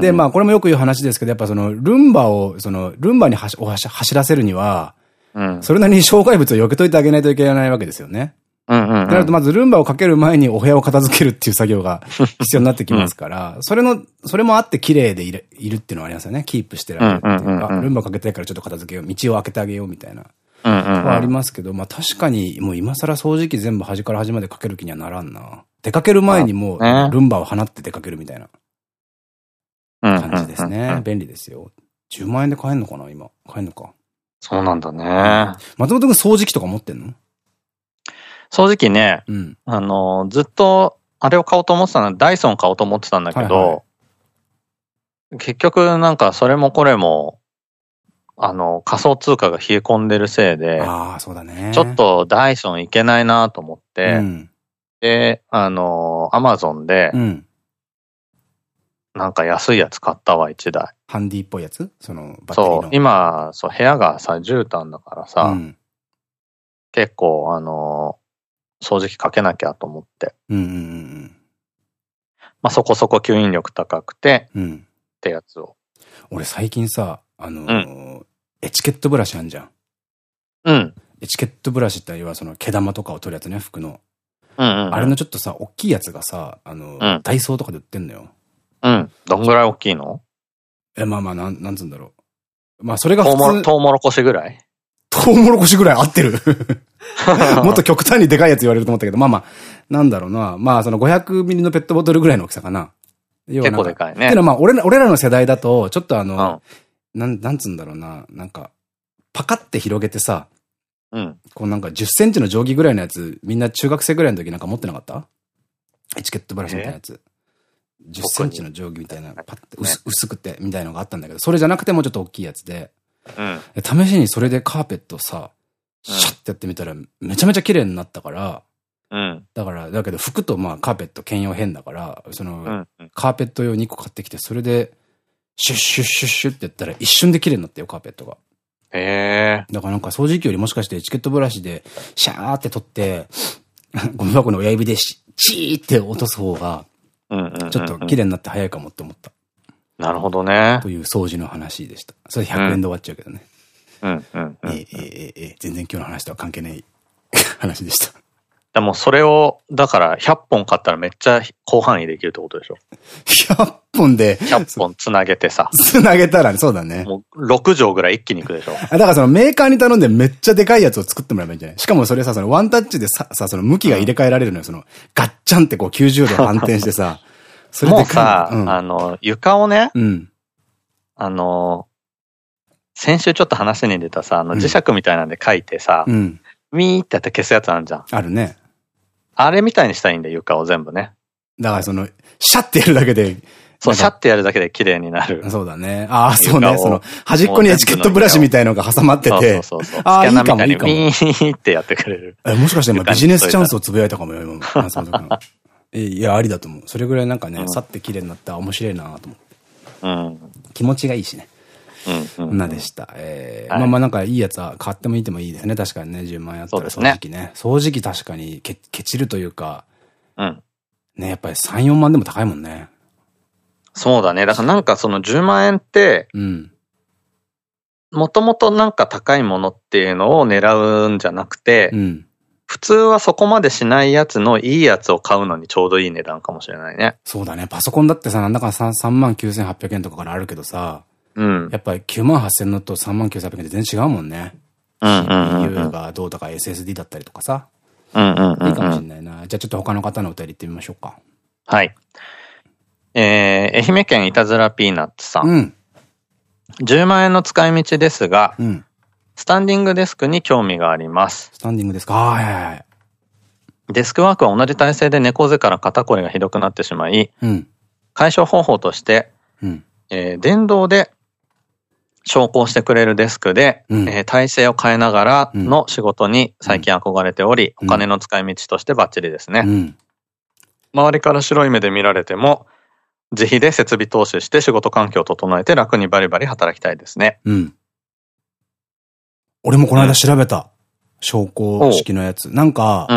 で、まあ、これもよく言う話ですけど、やっぱその、ルンバを、その、ルンバに走らせるには、それなりに障害物を避けといてあげないといけないわけですよね。なるとまずルンバをかける前にお部屋を片付けるっていう作業が *laughs* 必要になってきますから、それの、それもあって綺麗でいるいるっていうのはありますよね。キープしてられるっていうか、ルンバかけたいからちょっと片付けよう、道を開けてあげようみたいな。はありますけど、まあ確かにもう今更掃除機全部端から端までかける気にはならんな。出かける前にもうルンバを放って出かけるみたいな感じですね。便利ですよ。10万円で買えんのかな今。買えんのか。そうなんだね。松本くん掃除機とか持ってんの？掃除機ね、うん、あの、ずっと、あれを買おうと思ってたのは、ダイソン買おうと思ってたんだけど、はいはい、結局なんかそれもこれも、あの、仮想通貨が冷え込んでるせいで、ああ、そうだね。ちょっとダイソンいけないなと思って、うん、で、あの、アマゾンで、うん、なんか安いやつ買ったわ、一台。ハンディっぽいやつ？そのバッテリーの。そう、今、そう、部屋がさ、絨毯だからさ、うん、結構、あの、掃除機かけなきゃと思って。まあそこそこ吸引力高くて、うん、ってやつを。俺最近さ、あのーうん、エチケットブラシあんじゃん。うん。エチケットブラシって要はその毛玉とかを取るやつね、服の。あれのちょっとさ、大きいやつがさ、あの、うん、ダイソーとかで売ってんのよ。うん。どんぐらい大きいの？え、まあまあ、なん、なんつうんだろう。まあそれが普通。トウモロコシぐらい？トウモロコシぐらい合ってる *laughs* もっと極端にでかいやつ言われると思ったけど、まあまあ、なんだろうな。まあその500ミリのペットボトルぐらいの大きさかな。結構でかいね。っていうのはまあ俺ら、俺らの世代だと、ちょっとあの、うん、なん、なんつうんだろうな。なんか、パカって広げてさ、うん。こうなんか10センチの定規ぐらいのやつ、みんな中学生ぐらいの時なんか持ってなかった？エチケットブラシみたいなやつ。10センチの定規みたいな、パッて薄,、薄くて、みたいのがあったんだけど、それじゃなくてもうちょっと大きいやつで、うん、試しにそれでカーペットさ、シャッてやってみたら、めちゃめちゃ綺麗になったから、うん、だから、だけど服とまあカーペット兼用変だから、その、カーペット用2個買ってきて、それで、シュッシュッシュッシュッってやったら一瞬で綺麗になったよ、カーペットが。へえ。だからなんか掃除機よりもしかしてエチケットブラシで、シャーって取って、*laughs* ゴミ箱の親指でチーって落とす方が、ちょっと綺麗になって早いかもって思った。なるほどね。という掃除の話でした。それ100円で終わっちゃうけどね。うんうんええええ全然今日の話とは関係ない話でした。でもそれを、だから100本買ったらめっちゃ広範囲できるってことでしょ ?100 本で？100本つなげてさ。つなげたらね、そうだね。もう6畳ぐらい一気にいくでしょだからそのメーカーに頼んでめっちゃでかいやつを作ってもらえばいいんじゃない？しかもそれさ、そのワンタッチでさ、さ、その向きが入れ替えられるのよ。その、ガッチャンってこう90度反転してさ。それでもうさ、うん、あの、床をね、うん、あの、先週ちょっと話に出たさ、あの磁石みたいなんで書いてさ、うん、ミーってやって消すやつあるじゃん。あるね。あれみたいにしたいんだよ、床を全部ね。だからその、シャッてやるだけで、そう、シャッてやるだけで綺麗になる。そうだね。ああ、そうね。その、端っこにエチケットブラシみたいのが挟まってて。そうそうそう。ああ、いいかも、いいかも。ミーってやってくれる。え、もしかして今ビジネスチャンスをつぶやいたかもよ、今。いや、ありだと思う。それぐらいなんかね、さって綺麗になったら面白いなと思って。うん。気持ちがいいしね。なでした。えー、まあまあなんかいいやつは買ってもいいてもいいですね。確かにね、10万円あったら掃除機ね。掃除機確かにけ、ケチるというか、うん。ね、やっぱり3、4万でも高いもんね。そうだね。だからなんかその10万円って、うん。もともとなんか高いものっていうのを狙うんじゃなくて、うん。普通はそこまでしないやつのいいやつを買うのにちょうどいい値段かもしれないね。そうだね。パソコンだってさ、なんだか 3, 3万9800円とかからあるけどさ、うん。やっぱり9万8000のと3万9800円って全然違うもんね。うん。CPU がどうとか SSD だったりとかさ。うんうんうん。いいかもしれないな。じゃあちょっと他の方のお便り行ってみましょうか。はい。えー、愛媛県いたずらピーナッツさん。うん。10万円の使い道ですが、うん。スタンディングデスクに興味があります。スタンディングデスクはいはいはい。デスクワークは同じ体勢で猫背から肩こりがひどくなってしまい、うん、解消方法として、うん、えー、電動で昇降してくれるデスクで、うん、えー、体勢を変えながらの仕事に最近憧れており、お金の使い道としてバッチリですね。周りから白い目で見られても、自費で設備投資して仕事環境を整えて楽にバリバリ働きたいですね。うん。俺もこの間調べた。昇降式のやつ。なんか。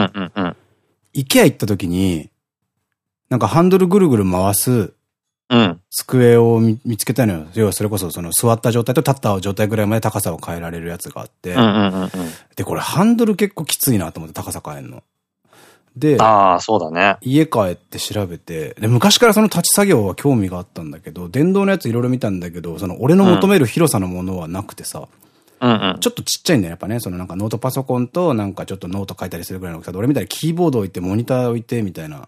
イケア行った時に、なんかハンドルぐるぐる回す、うん。机を見つけたのよ。要はそれこそその座った状態と立った状態ぐらいまで高さを変えられるやつがあって。で、これハンドル結構きついなと思って高さ変えるの。で、ああ、そうだね。家帰って調べて、で、昔からその立ち作業は興味があったんだけど、電動のやついろいろ見たんだけど、その俺の求める広さのものはなくてさ、うんうん、ちょっとちっちゃいんだよ、やっぱね。そのなんかノートパソコンとなんかちょっとノート書いたりするぐらいの大きさで、俺みたいにキーボード置いてモニター置いてみたいな、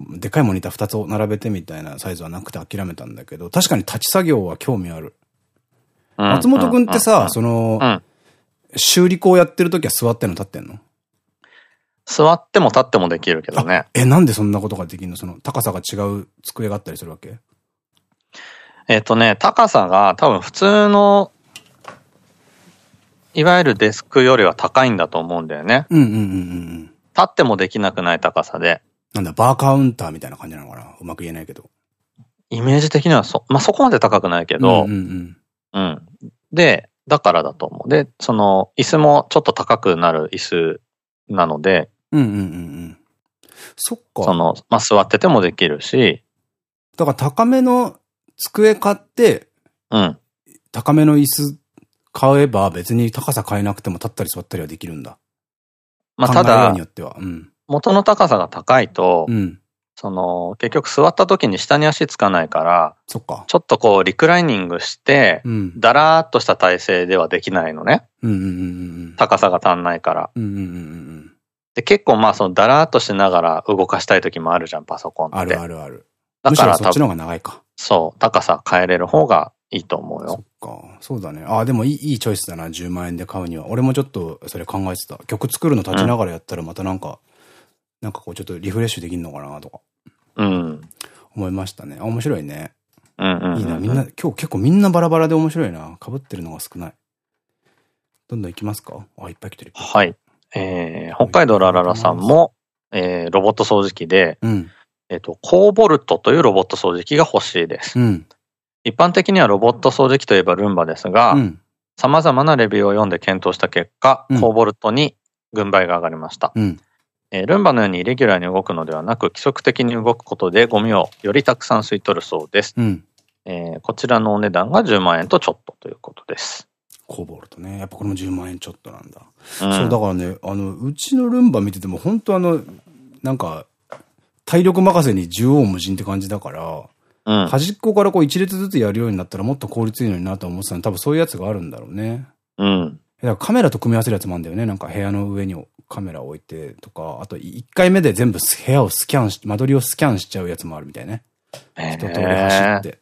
でかいモニター2つを並べてみたいな。サイズはなくて諦めたんだけど、確かに立ち作業は興味ある。松本くんってさ、その、修理工やってる時は座ってんの？立ってんの座っても立ってもできるけどね。え、なんでそんなことができるの？その高さが違う机があったりするわけ？えっとね、高さが多分普通の、いわゆるデスクよりは高いんだと思うんだよね。うんうんうんうん。立ってもできなくない高さで。なんだ、バーカウンターみたいな感じなのかなうまく言えないけど。イメージ的にはそ、まあ、そこまで高くないけど、うん、うん、で、だからだと思う。で、その、椅子もちょっと高くなる椅子なので、うんうんうんうん。そっか。その、まあ、座っててもできるし。だから高めの机買って、うん。高めの椅子買えば別に高さ変えなくても立ったり座ったりはできるんだ。まあ、ただ、によっては。うん。元の高さが高いと、うん。その、結局座った時に下に足つかないから、そっか。ちょっとこう、リクライニングして、うん、だらーっとした体勢ではできないのね。高さが足んないから。で、結構まあ、その、だらーっとしながら動かしたい時もあるじゃん、パソコンって。あるあるある。だからそっちの方が長いか。そう、高さ変えれる方がいいと思うよ。そっか。そうだね。ああ、でもいい、いいチョイスだな、10万円で買うには。俺もちょっとそれ考えてた。曲作るの立ちながらやったらまたなんか、うん、なんかこうちょっとリフレッシュできんのかなとか。うん。思いましたね。あ、面白いね。いいな。みんな、今日結構みんなバラバラで面白いな。被ってるのが少ない。どんどん行きますか？あ、いっぱい来てる。はい。えー、北海道ラララさんも、えー、ロボット掃除機で、うん、えっと、コーボルトというロボット掃除機が欲しいです。うん、一般的にはロボット掃除機といえばルンバですが、様々なレビューを読んで検討した結果、コーボルトに軍配が上がりました。えー、ルンバのようにイレギュラーに動くのではなく、規則的に動くことでゴミをよりたくさん吸い取るそうです。うん、えー、こちらのお値段が10万円とちょっとということです。コボルトね。やっぱこれも10万円ちょっとなんだ。うん、そう、だからね、あの、うちのルンバ見てても本当あの、なんか、体力任せに縦横無尽って感じだから、うん、端っこからこう一列ずつやるようになったらもっと効率いいのになと思ってたの多分そういうやつがあるんだろうね。うん。だからカメラと組み合わせるやつもあるんだよね。なんか部屋の上にカメラを置いてとか、あと1回目で全部部屋をスキャンし、間取りをスキャンしちゃうやつもあるみたいね。一通り走って。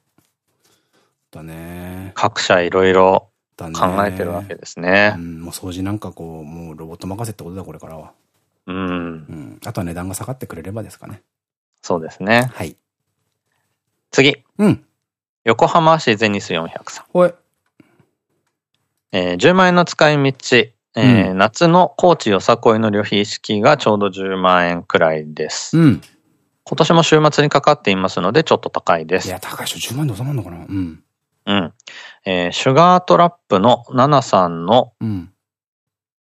だね。各社いろいろ考えてるわけですね。うん、もう掃除なんかこう、もうロボット任せってことだ、これからは。うん。うん。あとは値段が下がってくれればですかね。そうですね。はい。次。うん。横浜市ゼニス400さん。はい。えー、10万円の使い道。えー、夏の高知よさこいの旅費式がちょうど10万円くらいです。うん。今年も週末にかかっていますので、ちょっと高いです。いや、高いでしょ。10万で収まるのかな？うん。うん。えー、シュガートラップの7さんの、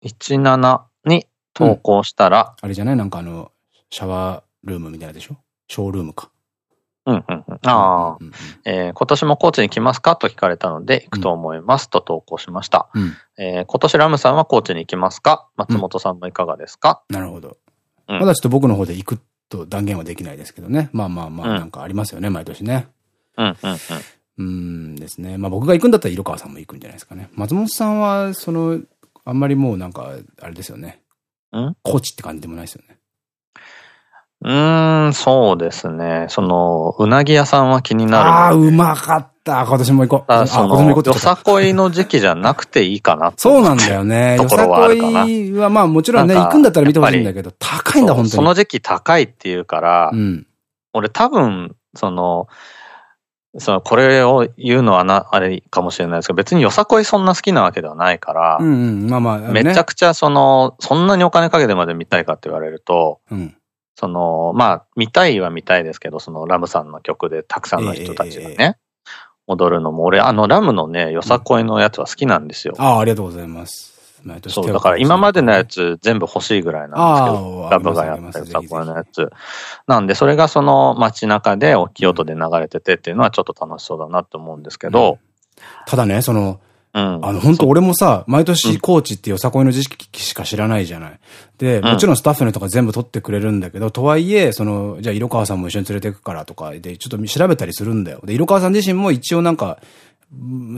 17に投稿したら、うん、あれじゃない？なんかあの、シャワールームみたいなでしょ？ショールームか。うんうんうん。ああ、えー、今年も高知に来ますかと聞かれたので、行くと思います、と投稿しました。うん、えー、今年ラムさんは高知に行きますか？松本さんもいかがですか、なるほど。まだちょっと僕の方で行くと断言はできないですけどね。まあまあまあ、なんかありますよね、毎年ね。うんうんうん。うんですね。まあ僕が行くんだったら色川さんも行くんじゃないですかね。松本さんは、その、あんまりもうなんか、あれですよね。ん？高知って感じでもないですよね。うーん、そうですね。その、うなぎ屋さんは気になる。ああ、うまかった。今年も行こう。あ、その、よさこいの時期じゃなくていいかなそうなんだよね。*laughs* よさこいはまあもちろんね、行くんだったら見てほしいんだけど、高いんだ、本当に。その時期高いっていうから、うん、俺多分、その、その、これを言うのはな、あれかもしれないですけど、別によさこいそんな好きなわけではないから、うんうん、まあまあ、ね、めちゃくちゃその、そんなにお金かけてまで見たいかって言われると、うん、その、まあ、見たいは見たいですけど、そのラムさんの曲でたくさんの人たちがね、えー、踊るのも、俺、あのラムのね、よさこいのやつは好きなんですよ。ああ、ありがとうございます。そう、だから今までのやつ全部欲しいぐらいなんですけど、ラブがやった歌声のやつ。なんで、それがその街中で大きい音で流れててっていうのはちょっと楽しそうだなって思うんですけど。ただね、その、うん、あの、本当俺もさ、毎年コーチっていうよさこいの時期しか知らないじゃない。で、もちろんスタッフの人が全部取ってくれるんだけど、とはいえ、その、じゃあ色川さんも一緒に連れてくからとかで、ちょっと調べたりするんだよ。で、色川さん自身も一応なんか、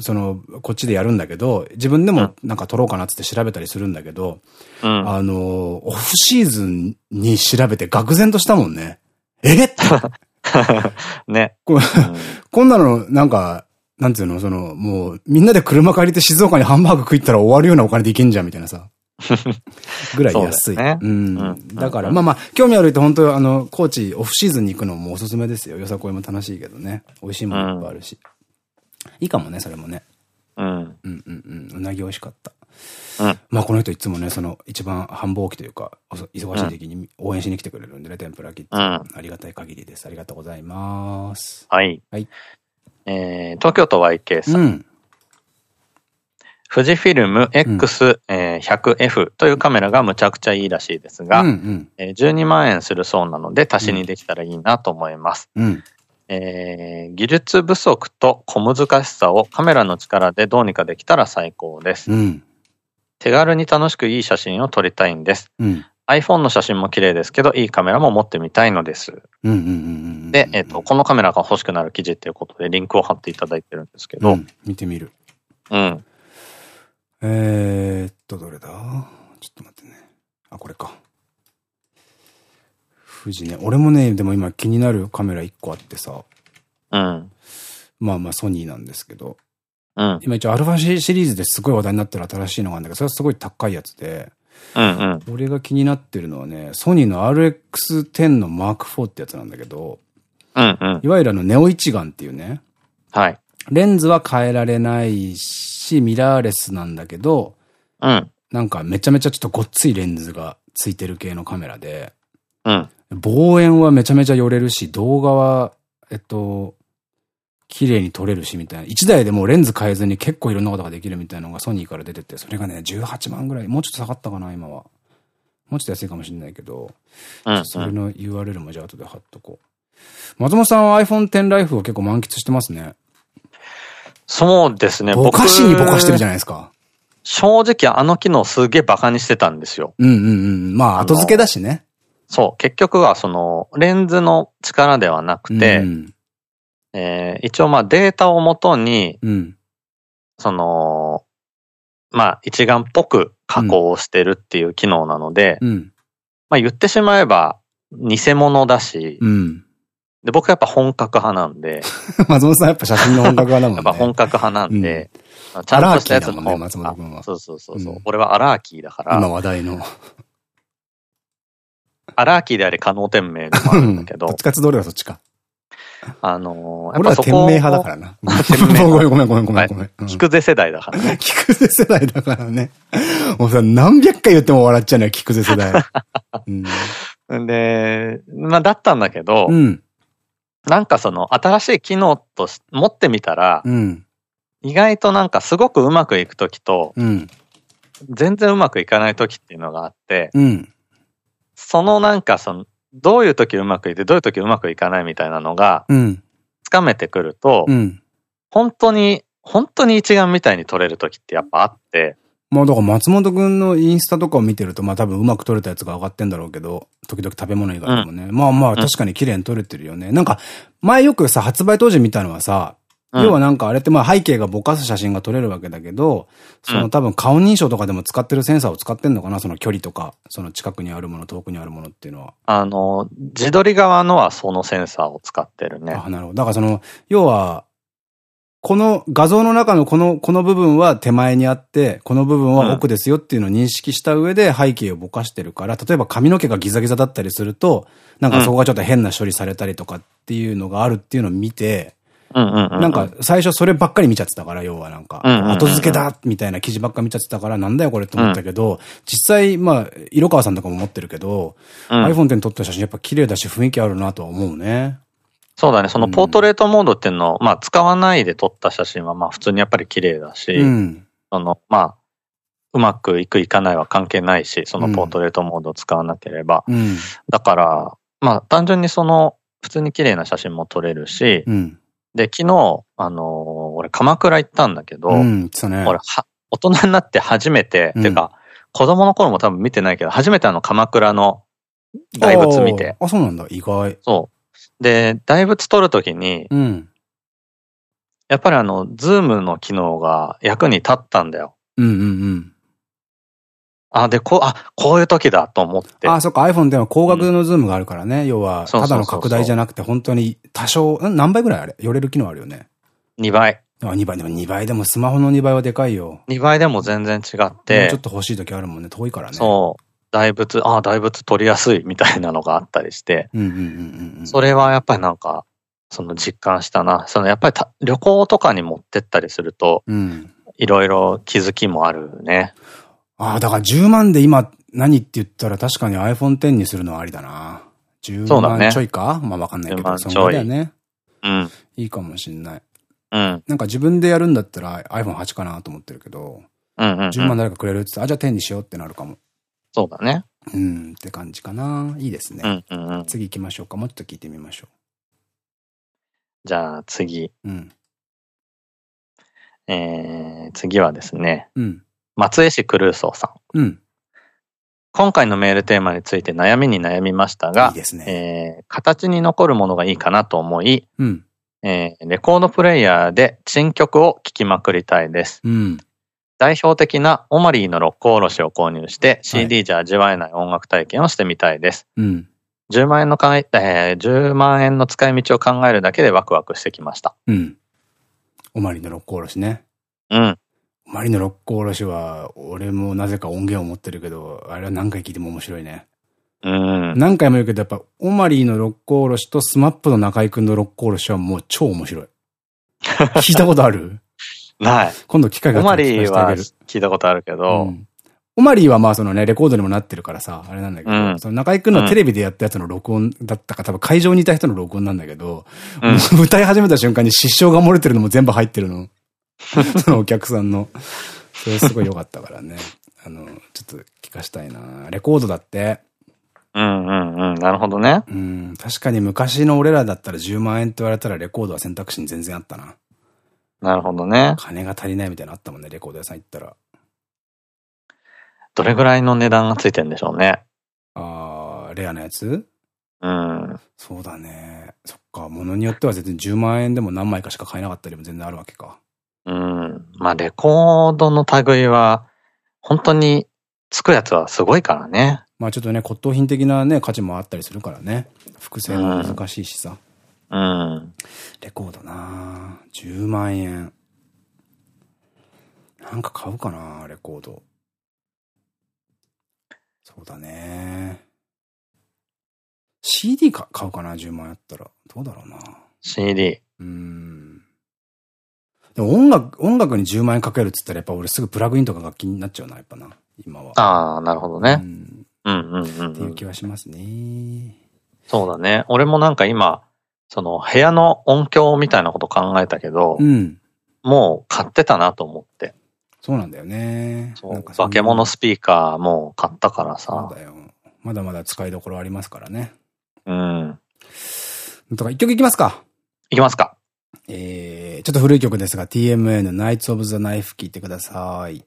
その、こっちでやるんだけど、自分でもなんか撮ろうかなって調べたりするんだけど、うん、あの、オフシーズンに調べて愕然としたもんね。え *laughs* ね。*laughs* こんなの、なんか、なんていうの、その、もう、みんなで車借りて静岡にハンバーグ食いったら終わるようなお金でいけんじゃん、みたいなさ。*laughs* ぐらい安い。うね、うん。だから、まあまあ、興味ある人、本当あの、高知オフシーズンに行くのもおすすめですよ。よさこいも楽しいけどね。美味しいものいっぱいあるし。うん、いいかもね、それもね。うん。うんうんうん。うなぎ美味しかった。うん、まあこの人いつもね、その一番繁忙期というか、忙しい時に応援しに来てくれるんでね、天ぷらキッズ。うん、ありがたい限りです。ありがとうございます。はい。はい。えー、東京都 YK さん。うん、富士フィルム X100F というカメラがむちゃくちゃいいらしいですが、12万円するそうなので足しにできたらいいなと思います。うんえー、技術不足と小難しさをカメラの力でどうにかできたら最高です。うん、手軽に楽しくいい写真を撮りたいんです。うん、iPhone の写真も綺麗ですけど、いいカメラも持ってみたいのです。で、えっ、と、このカメラが欲しくなる記事っていうことでリンクを貼っていただいてるんですけど。うん、見てみる。うん。えーっと、どれだ？ちょっと待ってね。あ、これか。富士ね。俺もね、でも今気になるカメラ1個あってさ。うん。まあまあソニーなんですけど。うん。今一応アルファシリーズですごい話題になってる新しいのがあるんだけど、それはすごい高いやつで。うんうん。俺が気になってるのはね、ソニーの RX10 の Mark4 ってやつなんだけど、うんうん。いわゆるあのネオ一眼っていうね。はい。レンズは変えられないし、ミラーレスなんだけど、うん。なんかめちゃめちゃちょっとごっついレンズがついてる系のカメラで、うん。望遠はめちゃめちゃ寄れるし、動画は、えっと、綺麗に撮れるしみたいな。1台でもうレンズ変えずに結構いろんなことができるみたいなのがソニーから出てて、それがね、18万ぐらい。もうちょっと下がったかな、今は。もうちょっと安いかもしれないけど。うんうん、それの URL もじゃあ後で貼っとこう。松本さんは iPhone X ライフを結構満喫してますね。そうですね。ぼかしにぼかしてるじゃないですか。正直あの機能すげえバカにしてたんですよ。うんうんうん。まあ後付けだしね。そう。結局はそのレンズの力ではなくて、うん、えー、一応まあデータをもとに、うん、その、まあ一眼っぽく加工をしてるっていう機能なので、うん、まあ言ってしまえば偽物だし、うん、で僕はやっぱ本格派なんで。*laughs* 松本さんやっぱ写真の本格派だもんね。やっぱ本格派なんで、ちゃんとしたやつの方が、松本君は。そうそうそうそう、俺はアラーキーだから。今話題の。アラーキーであれ可能天命でもあるんだけど。*laughs* どっちかつどれはそっちか。あのー、俺は天命派だからな。*laughs* ごめんごめんごめんごめんごめん。聞くぜ世代だからね。聞くぜ世代だからね。もうさ、何百回言っても笑っちゃうのよ、聞くぜ世代。*laughs* うん、で、まあだったんだけど、うん、なんかその新しい機能と持ってみたら、うん、意外となんかすごくうまくいくときと、うん、全然うまくいかないときっていうのがあって、うん、そのなんかその、どういう時うまくいってどういう時うまくいかないみたいなのが、つかめてくると、うん、本当に、本当に一眼みたいに撮れる時ってやっぱあって、まあだから松本くんのインスタとかを見てると、まあ多分うまく撮れたやつが上がってんだろうけど、時々食べ物以外でもね。うん、まあまあ確かに綺麗に撮れてるよね。うん、なんか、前よくさ、発売当時見たのはさ、要はなんかあれってまあ背景がぼかす写真が撮れるわけだけど、その多分顔認証とかでも使ってるセンサーを使ってんのかなその距離とか、その近くにあるもの、遠くにあるものっていうのは。あの、自撮り側のはそのセンサーを使ってるね。あ、なるほど。だからその、要は、この画像の中のこの、この部分は手前にあって、この部分は奥ですよっていうのを認識した上で背景をぼかしてるから、例えば髪の毛がギザギザだったりすると、なんかそこがちょっと変な処理されたりとかっていうのがあるっていうのを見て、なんか最初そればっかり見ちゃってたから、要はなんか、後付けだみたいな記事ばっか見ちゃってたから、なんだよこれって思ったけど、実際、まあ、色川さんとかも持ってるけど、iPhone で撮った写真やっぱ綺麗だし雰囲気あるなとは思うね。そうだね。そのポートレートモードっていうのを、まあ使わないで撮った写真はまあ普通にやっぱり綺麗だし、うん、その、まあ、うまくいくいかないは関係ないし、そのポートレートモードを使わなければ。うん、だから、まあ単純にその、普通に綺麗な写真も撮れるし、うん、で、昨日、あのー、俺鎌倉行ったんだけど、うん、ね、俺は、大人になって初めて、うん、てか、子供の頃も多分見てないけど、初めてあの鎌倉の大仏見て。あ、そうなんだ、意外。そう。で、大仏撮るときに、うん、やっぱりあの、ズームの機能が役に立ったんだよ。うんうんうん。あ、で、こう、あ、こういう時だと思って。あ、そっか、iPhone では光学のズームがあるからね。うん、要は、ただの拡大じゃなくて、本当に多少、何倍ぐらいあれ？寄れる機能あるよね。2倍。あ、2倍。でも2倍でもスマホの2倍はでかいよ。2倍でも全然違って。ちょっと欲しい時あるもんね。遠いからね。そう。大仏、ああ、大仏取りやすいみたいなのがあったりして。それはやっぱりなんか、その実感したな。そのやっぱり旅行とかに持ってったりすると、いろいろ気づきもあるね。ああ、だから10万で今何って言ったら確かに iPhone X にするのはありだな。10万ちょいか、ね、まあわかんないけど、そのぐらいだよね。うん。いいかもしんない。うん。なんか自分でやるんだったら iPhone8 かなと思ってるけど、うんうん、うん、10万誰かくれるって言ったら、あ、じゃあ10にしようってなるかも。そうだね。うん、って感じかな。いいですね。次行きましょうか。もうちょっと聞いてみましょう。じゃあ次。うん。えー、次はですね。うん。松江市クルーソーさん。うん。今回のメールテーマについて悩みに悩みましたが、いいですね。えー、形に残るものがいいかなと思い、うん。えー、レコードプレイヤーで新曲を聴きまくりたいです。うん。代表的なオマリーの六甲おろしを購入して CD じゃ味わえない音楽体験をしてみたいです。うん。10万円のかえ、ー、10万円の使い道を考えるだけでワクワクしてきました。うん。オマリーの六甲おろしね。うん。オマリーの六甲おろしは、俺もなぜか音源を持ってるけど、あれは何回聞いても面白いね。うん。何回も言うけど、やっぱ、オマリーの六甲おろしと SMAP の中居くんの六甲おろしはもう超面白い。*laughs* 聞いたことある？ない。今度機会があったら聞かせてあげる。オマリーは聞いたことあるけど、うん、オマリーはまあそのね、レコードにもなってるからさ、あれなんだけど、うん、その中井くんのテレビでやったやつの録音だったか、多分会場にいた人の録音なんだけど、うん、歌い始めた瞬間に失笑が漏れてるのも全部入ってるの。*laughs* そのお客さんの。それすごい良かったからね。あの、ちょっと聞かしたいな。レコードだって。うんうんうん。なるほどね。うん。確かに昔の俺らだったら10万円って言われたらレコードは選択肢に全然あったな。なるほどね。金が足りないみたいなのあったもんね、レコード屋さん行ったら。どれぐらいの値段がついてんでしょうね。ああ、レアなやつ？うん。そうだね。そっか、ものによっては全然10万円でも何枚かしか買えなかったりも全然あるわけか。うん。まあ、レコードの類は、本当につくやつはすごいからね。まあちょっとね、骨董品的なね、価値もあったりするからね。複製も難しいしさ。うん。レコードな10万円。なんか買うかなレコード。そうだね。CD か買うかな ?10 万やったら。どうだろうな。CD。うん。でも音楽、音楽に10万円かけるっつったらやっぱ俺すぐプラグインとかが気になっちゃうな、やっぱな。今は。ああ、なるほどね。うん。うんうんうん。っていう気はしますね。そうだね。俺もなんか今、その部屋の音響みたいなこと考えたけど、うん、もう買ってたなと思って。そうなんだよね。そう。化け物スピーカーも買ったからさ。そうだよ。まだまだ使いどころありますからね。うん。とか一曲いきますか。いきますか。えー、ちょっと古い曲ですが、TMN Nights of the Knife 聴いてください。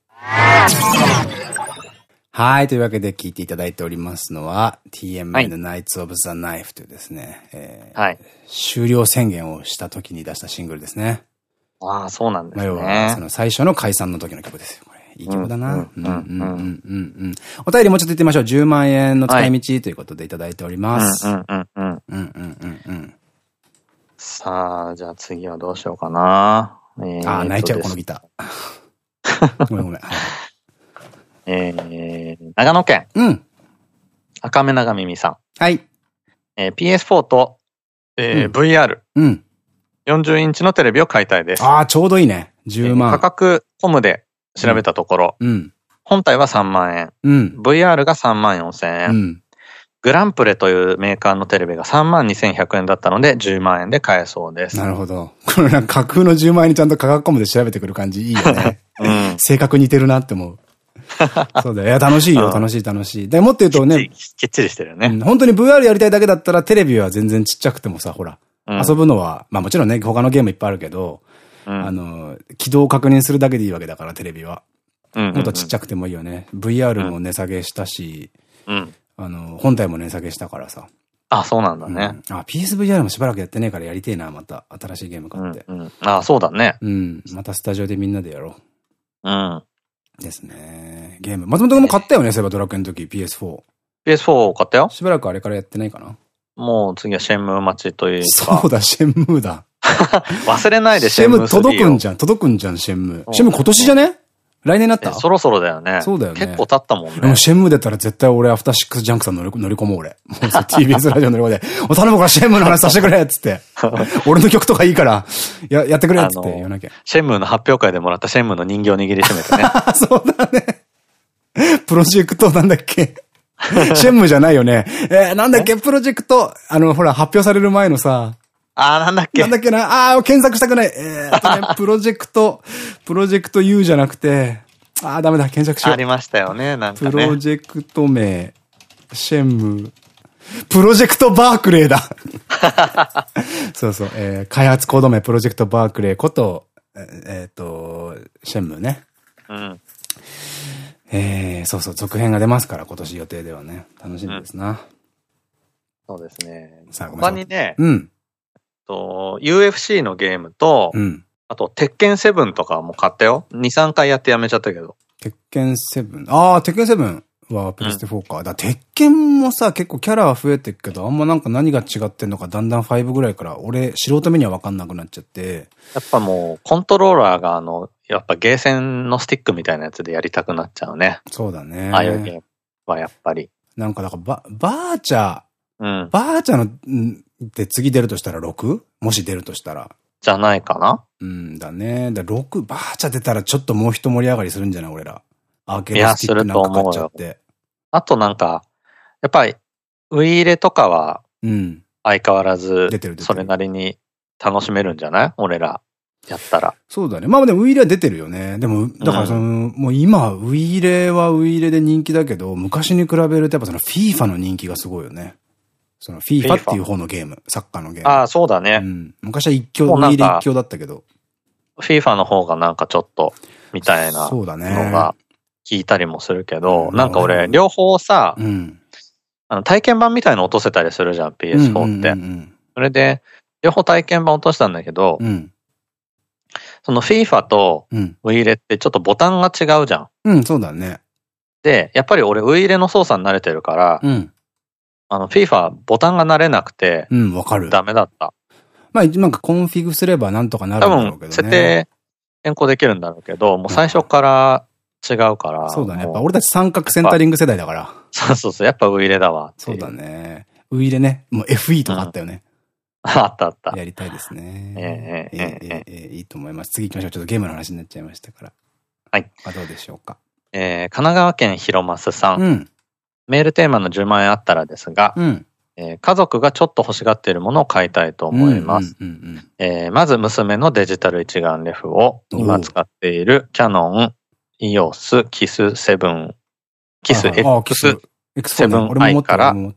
はい。というわけで聞いていただいておりますのは、TMN Nights of the Knife というですね、えー、はい、終了宣言をした時に出したシングルですね。ああ、そうなんですね。要は、その最初の解散の時の曲ですよ。これいい曲だな。うんうんうんうんうんお便りもうちょっと言ってみましょう。10万円の使い道ということでいただいております。うんうんうん。うんうんうんうん。さあ、じゃあ次はどうしようかな。えー、ああ、泣いちゃう、このギター。*laughs* ごめんごめん。はいえー、長野県。うん。赤目長耳さん。はい。えー、PS4 と、えー、うん、VR。うん。40インチのテレビを買いたいです。ああ、ちょうどいいね。10万。価格コムで調べたところ、うん。本体は3万円。うん。VR が3万4千円。うん。グランプレというメーカーのテレビが3万2100円だったので10万円で買えそうです。なるほど。これなんか架空の10万円にちゃんと価格コムで調べてくる感じいいよね。*laughs* うん。性格似てるなって思う。*laughs* そうだよ。いや、楽しいよ、楽しい、楽しい。で、もっと言うとね。きっちりしてるよね。本当に VR やりたいだけだったら、テレビは全然ちっちゃくてもさ、ほら。遊ぶのは、まあもちろんね、他のゲームいっぱいあるけど、あの、起動を確認するだけでいいわけだから、テレビは。もっとちっちゃくてもいいよね。VR も値下げしたし、あの、本体も値下げしたからさ。あ、そうなんだね。あ、PSVR もしばらくやってねえからやりてえな、また。新しいゲーム買って。あ、そうだね。うん。またスタジオでみんなでやろう。うん。ですね。ゲーム。松本君も買ったよね、セバドラクエの時、PS4。PS4 買ったよ。しばらくあれからやってないかな。もう次はシェンムー待ちというか。そうだ、シェンムーだ。*laughs* 忘れないでシェンムー。シェンムー届くんじゃん、届くんじゃん、シェンムー。シェンムー今年じゃね？来年なった？そろそろだよね。そうだよね。結構経ったもんね。でもシェンム出たら絶対俺アフターシックスジャンクション乗り乗り込もう俺。*laughs* もう TBS ラジオ乗り込んで、お頼むからシェンムの話させてくれっつって。*laughs* 俺の曲とかいいから、や、やってくれっつって言わなきゃ。シェンムの発表会でもらったシェンムの人形握りしめてね。*laughs* そうだね。プロジェクトなんだっけ？シェンムじゃないよね。えー、なんだっけ？プロジェクト。あの、ほら、発表される前のさ、あー、なんだっけ？なんだっけな？あー、検索したくない。えー、ね、*laughs* プロジェクト、プロジェクト U じゃなくて、あー、ダメだ、検索しよう。ありましたよね、なんか、ね、プロジェクト名、シェンム、プロジェクトバークレーだ *laughs* そうそう、えー、開発コード名プロジェクトバークレーこと、えっ、ー、と、シェンムね。うん。えー、そうそう、続編が出ますから、今年予定ではね。楽しみですな。うん、そうですね。他にね、うん。と、UFC のゲームと、うん。あと、鉄拳7とかも買ったよ。2、3回やってやめちゃったけど。鉄拳7。ああ、鉄拳7はプレステ4か。うん、だ鉄拳もさ、結構キャラは増えてるけど、あんまなんか何が違ってんのか、だんだん5ぐらいから、俺、素人目には分かんなくなっちゃって。やっぱもう、コントローラーがあの、やっぱゲーセンのスティックみたいなやつでやりたくなっちゃうね。そうだね。ああいうゲームはやっぱり。なんか、だからバ、バーチャー、うん。バーチャーの、で次出るとしたら 6? もし出るとしたら。じゃないかな？うんだね。だ6、バーチャー出たらちょっともう一盛り上がりするんじゃない？俺ら。アーケードスティックなんか買っちゃって。あとなんか、やっぱり、ウイイレとかは、うん。相変わらず、それなりに楽しめるんじゃない？俺ら。やったら。そうだね。まあでもウイイレは出てるよね。でも、だからその、うん、もう今、ウイイレはウイイレで人気だけど、昔に比べるとやっぱその FIFA の人気がすごいよね。その FIFA っていう方のゲーム、サッカーのゲーム。ああ、そうだね。うん。昔は一強、ウイイレ一強だったけど。FIFA の方がなんかちょっと、みたいな。そうだね。のが聞いたりもするけど、なんか俺、両方さ、うん、あの体験版みたいの落とせたりするじゃん、PS4 って。それで、両方体験版落としたんだけど、うん、その FIFA とウイイレってちょっとボタンが違うじゃん。うん、そうだね。で、やっぱり俺ウイイレの操作に慣れてるから、うん、あの FIFA ボタンが慣れなくて、うん、わかる。ダメだった。まあ、なんかコンフィグすればなんとかなるんだろうけどね。多分、設定変更できるんだろうけど、もう最初から違うから。そうだね。やっぱ俺たち三角センタリング世代だから。そうそうそう。やっぱウイイレだわ。そうだね。ウイイレね。もう FE とかあったよね。*laughs* あったあった。やりたいですね。ええええいいと思います。次行きましょう。ちょっとゲームの話になっちゃいましたから。はい。あ、どうでしょうか。えー、神奈川県広増さん。うん。メールテーマの10万円あったらですが、うん。えー、家族がちょっと欲しがっているものを買いたいと思います。まず娘のデジタル一眼レフを今使っているキャノン EOS キス7、キス X X7i から、うん、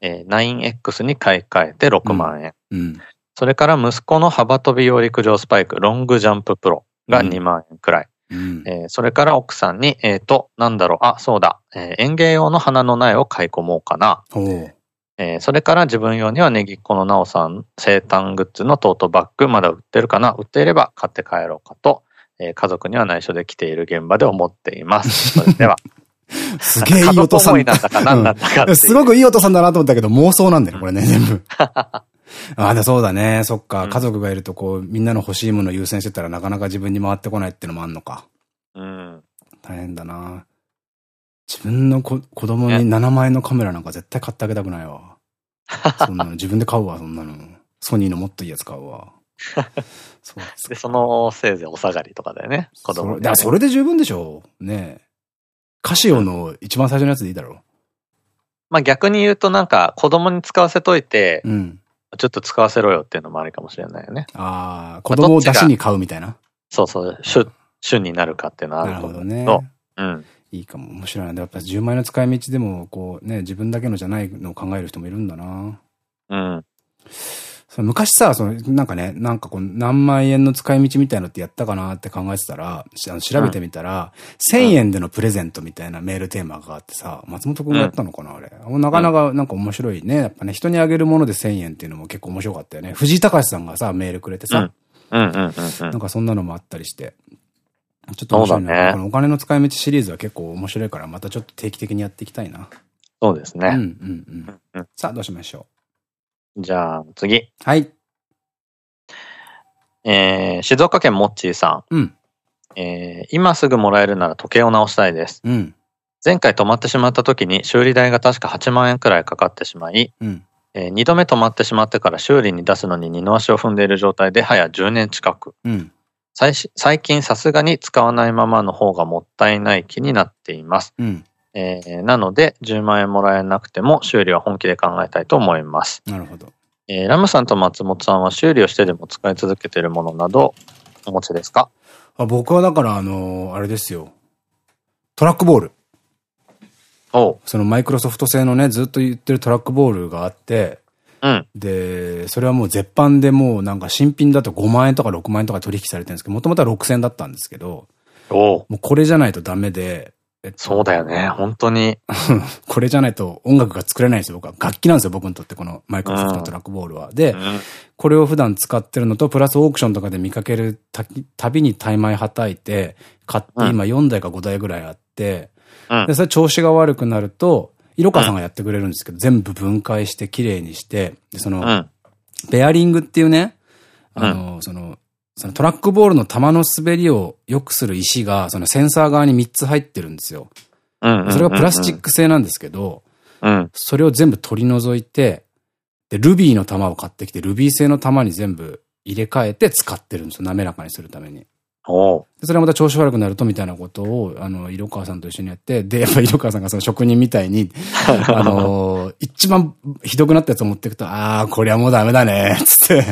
えー、9X に買い替えて6万円。うん、それから息子の幅跳び用陸上スパイク、ロングジャンププロが2万円くらい。うん、えー、それから奥さんに、えっ、ー、と、なんだろう、あ、そうだ、えー、園芸用の花の苗を買い込もうかな。えー、それから自分用にはネギっ子のなおさん生誕グッズのトートバッグ、まだ売ってるかな売っていれば買って帰ろうかと、えー、家族には内緒で来ている現場で思っています。*laughs* それでは。すげえいい音さん。なんだか何なんだか、うん、すごくいい音さんだなと思ったけど、妄想なんだよ、これね、全部。*laughs* ああ、そうだね。そっか。家族がいると、こう、みんなの欲しいものを優先してたらなかなか自分に回ってこないっていうのもあんのか。うん。大変だな。自分の子子供に7万円のカメラなんか絶対買ってあげたくないわ。*laughs* そんなの自分で買うわ、そんなの。ソニーのもっといいやつ買うわ。そうですで、そのせいぜいお下がりとかだよね。子供、ね。それで十分でしょう。ねえ。カシオの一番最初のやつでいいだろう。まあ逆に言うとなんか子供に使わせといて、うん、ちょっと使わせろよっていうのもありかもしれないよね。ああ、子供を出しに買うみたいな？そうそう、主、主になるかっていうのはあると思うけど。どね、うん。いいかも。面白いな。やっぱ10万円の使い道でも、こうね、自分だけのじゃないのを考える人もいるんだな。うん。昔さ、その、なんかね、なんかこう、何万円の使い道みたいのってやったかなって考えてたら、あの調べてみたら、うん、1000円でのプレゼントみたいなメールテーマがあってさ、松本くんがやったのかな、あれ。なかなかなんか面白いね。やっぱね、人にあげるもので1000円っていうのも結構面白かったよね。藤井隆さんがさ、メールくれてさ、なんかそんなのもあったりして。ちょっと面白いな。ね、このお金の使い道シリーズは結構面白いから、またちょっと定期的にやっていきたいな。そうですね。うんうんうん。さあ、どうしましょう。じゃあ、次。はい。えー、静岡県もっちーさん。うん。えー、今すぐもらえるなら時計を直したいです。うん。前回止まってしまった時に修理代が確か8万円くらいかかってしまい、うん。えー、2度目止まってしまってから修理に出すのに二の足を踏んでいる状態で早10年近く。うん。最近さすがに使わないままの方がもったいない気になっています。うん。えー、なので、10万円もらえなくても修理は本気で考えたいと思います。なるほど。えー、ラムさんと松本さんは修理をしてでも使い続けているものなどお持ちですか？あ僕はだから、あのー、あれですよ。トラックボール。おそのマイクロソフト製のね、ずっと言ってるトラックボールがあって、うん。で、それはもう絶版でもうなんか新品だと5万円とか6万円とか取引されてるんですけど、もともとは6000円だったんですけど、もうこれじゃないとダメで、えっと、そうだよね、本当に。*laughs* これじゃないと音楽が作れないんですよ、僕は。楽器なんですよ、僕にとってこのマイクロソフトトラックボールは。うん、で、うん、これを普段使ってるのと、プラスオークションとかで見かけるたたびにタイマイはたいて、買って今4台か5台ぐらいあって、うん、で、それ調子が悪くなると、色川さんがやってくれるんですけど、全部分解して綺麗にして、で、その、ベアリングっていうね、あの、その、そのトラックボールの球の滑りを良くする石が、そのセンサー側に3つ入ってるんですよ。それがプラスチック製なんですけど、うん、それを全部取り除いて、で、ルビーの玉を買ってきて、ルビー製の玉に全部入れ替えて使ってるんですよ。滑らかにするために。それはまた調子悪くなるとみたいなことを、あの、色川さんと一緒にやって、で、やっぱ色川さんがその職人みたいに、*laughs* あの、一番ひどくなったやつを持っていくと、ああ、これはもうダメだね、つって。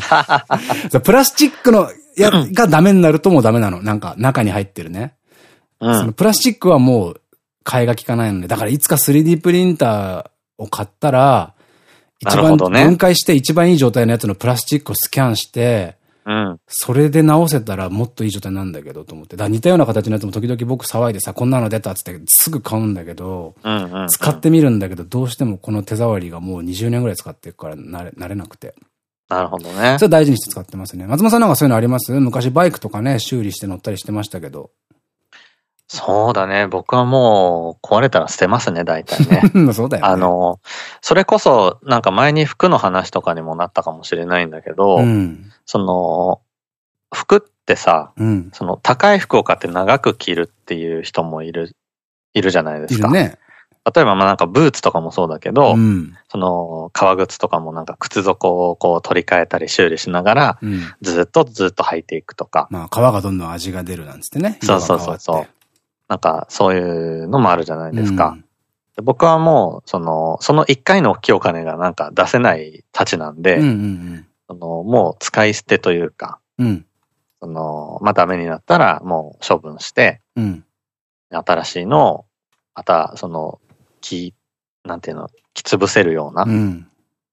*laughs* プラスチックのや、がダメになるともうダメなの。なんか、中に入ってるね。うん、そのプラスチックはもう、替えが効かないので、だからいつか 3D プリンターを買ったら、一番分解して一番いい状態のやつのプラスチックをスキャンして、うん、それで直せたらもっといい状態なんだけどと思って。だ似たような形のやつも時々僕騒いでさ、こんなの出たっつってすぐ買うんだけど、使ってみるんだけど、どうしてもこの手触りがもう20年ぐらい使ってるから慣れ慣れなくて。なるほどね。それ大事にして使ってますね。松本さんなんかそういうのあります？昔バイクとかね、修理して乗ったりしてましたけど。そうだね。僕はもう壊れたら捨てますね、大体ね。*laughs* そうだよね。あの、それこそなんか前に服の話とかにもなったかもしれないんだけど、うん、その、服ってさ、うん、その高い服を買って長く着るっていう人もいる、いるじゃないですか。ね。例えばまあなんかブーツとかもそうだけど、うん、その革靴とかもなんか靴底をこう取り替えたり修理しながら、ずっとずっと履いていくとか。まあ革がどんどん味が出るなんつってね。そうそうそうそう。なんかそういうのもあるじゃないですか。うん、僕はもう、その、その一回の大きいお金がなんか出せないたちなんで、そのもう使い捨てというか、うん、その、まあダメになったらもう処分して、うん、新しいのを、またその、木、なんていうの、きつぶせるような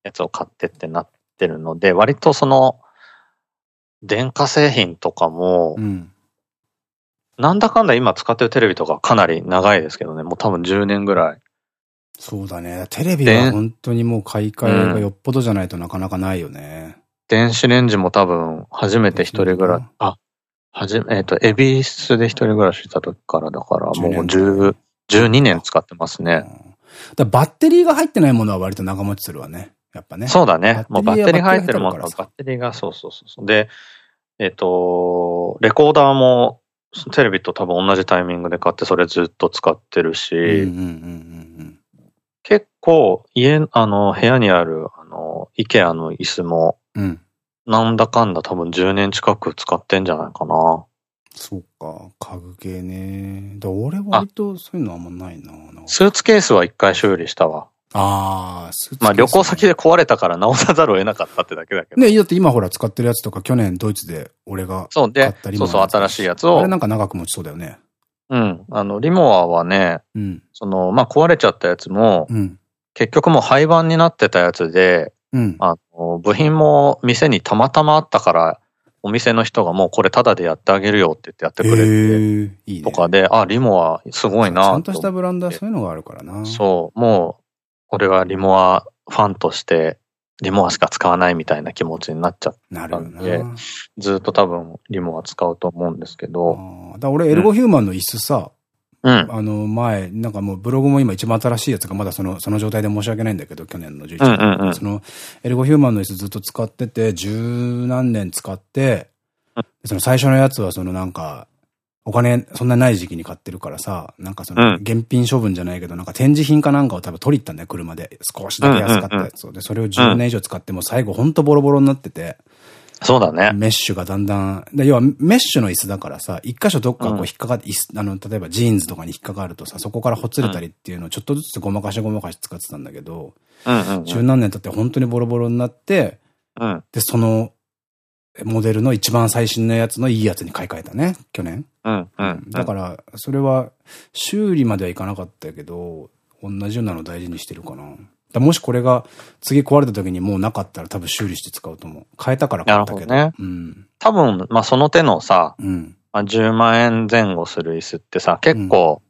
やつを買ってってなってるので、割とその、電化製品とかも、うんなんだかんだ今使ってるテレビとかかなり長いですけどね。もう多分10年ぐらい。そうだね。テレビは本当にもう買い替えがよっぽどじゃないとなかなかないよね。電子レンジも多分初めて一人暮らし、あ、はじめ、えっ、ー、と、エビスで一人暮らしした時からだから、もう10、12年使ってますね。だバッテリーが入ってないものは割と長持ちするわね。やっぱね。そうだね。もうバッテリー入ってるものはバッテリーが、そうそうそう。で、えっ、ー、と、レコーダーもテレビと多分同じタイミングで買ってそれずっと使ってるし、結構家、あの、部屋にある、あの、イケアの椅子も、うん、なんだかんだ多分10年近く使ってんじゃないかな。そうか、家具系ね。だ俺割とそういうのあんまないな。スーツケースは一回修理したわ。ああ、まあ旅行先で壊れたから直さざるを得なかったってだけだけど。ね、だって今ほら使ってるやつとか去年ドイツで俺がそうで、そうそう新しいやつを。あれなんか長く持ちそうだよね。うん。あの、リモアはね、うん、その、まあ、壊れちゃったやつも、うん、結局もう廃盤になってたやつで、うん、あの、部品も店にたまたまあったから、お店の人がもうこれタダでやってあげるよって言ってやってくれて、いいね、とかで、あ、リモアすごいなちゃんとしたブランドはそういうのがあるからな。そう、もう、俺はリモアファンとして、リモアしか使わないみたいな気持ちになっちゃったんで、ずっと多分リモア使うと思うんですけど。だ俺、エルゴヒューマンの椅子さ、うん、あの、前、なんかもうブログも今一番新しいやつがまだその、その状態で申し訳ないんだけど、去年の11月。その、エルゴヒューマンの椅子ずっと使ってて、十何年使って、その最初のやつはそのなんか、お金そんなない時期に買ってるからさ、なんかその、現品処分じゃないけど、なんか展示品かなんかを多分取り行ったんだよ、車で。少しだけ安かったやつを。で、それを10年以上使っても最後ほんとボロボロになってて。そうだね。メッシュがだんだん、で要はメッシュの椅子だからさ、一箇所どっかこう引っかかって、うん、あの、例えばジーンズとかに引っかかるとさ、そこからほつれたりっていうのをちょっとずつごまかしごまかし使ってたんだけど、十何年経って本当にボロボロになって、うん、で、その、モデルの一番最新のやつのいいやつに買い替えたね、去年。うん、うん。だから、それは、修理まではいかなかったけど、同じようなの大事にしてるかな。もしこれが次壊れた時にもうなかったら多分修理して使うと思う。変えたから買ったけど。なるほどね。うん。多分、まあその手のさ、うん、まあ10万円前後する椅子ってさ、結構、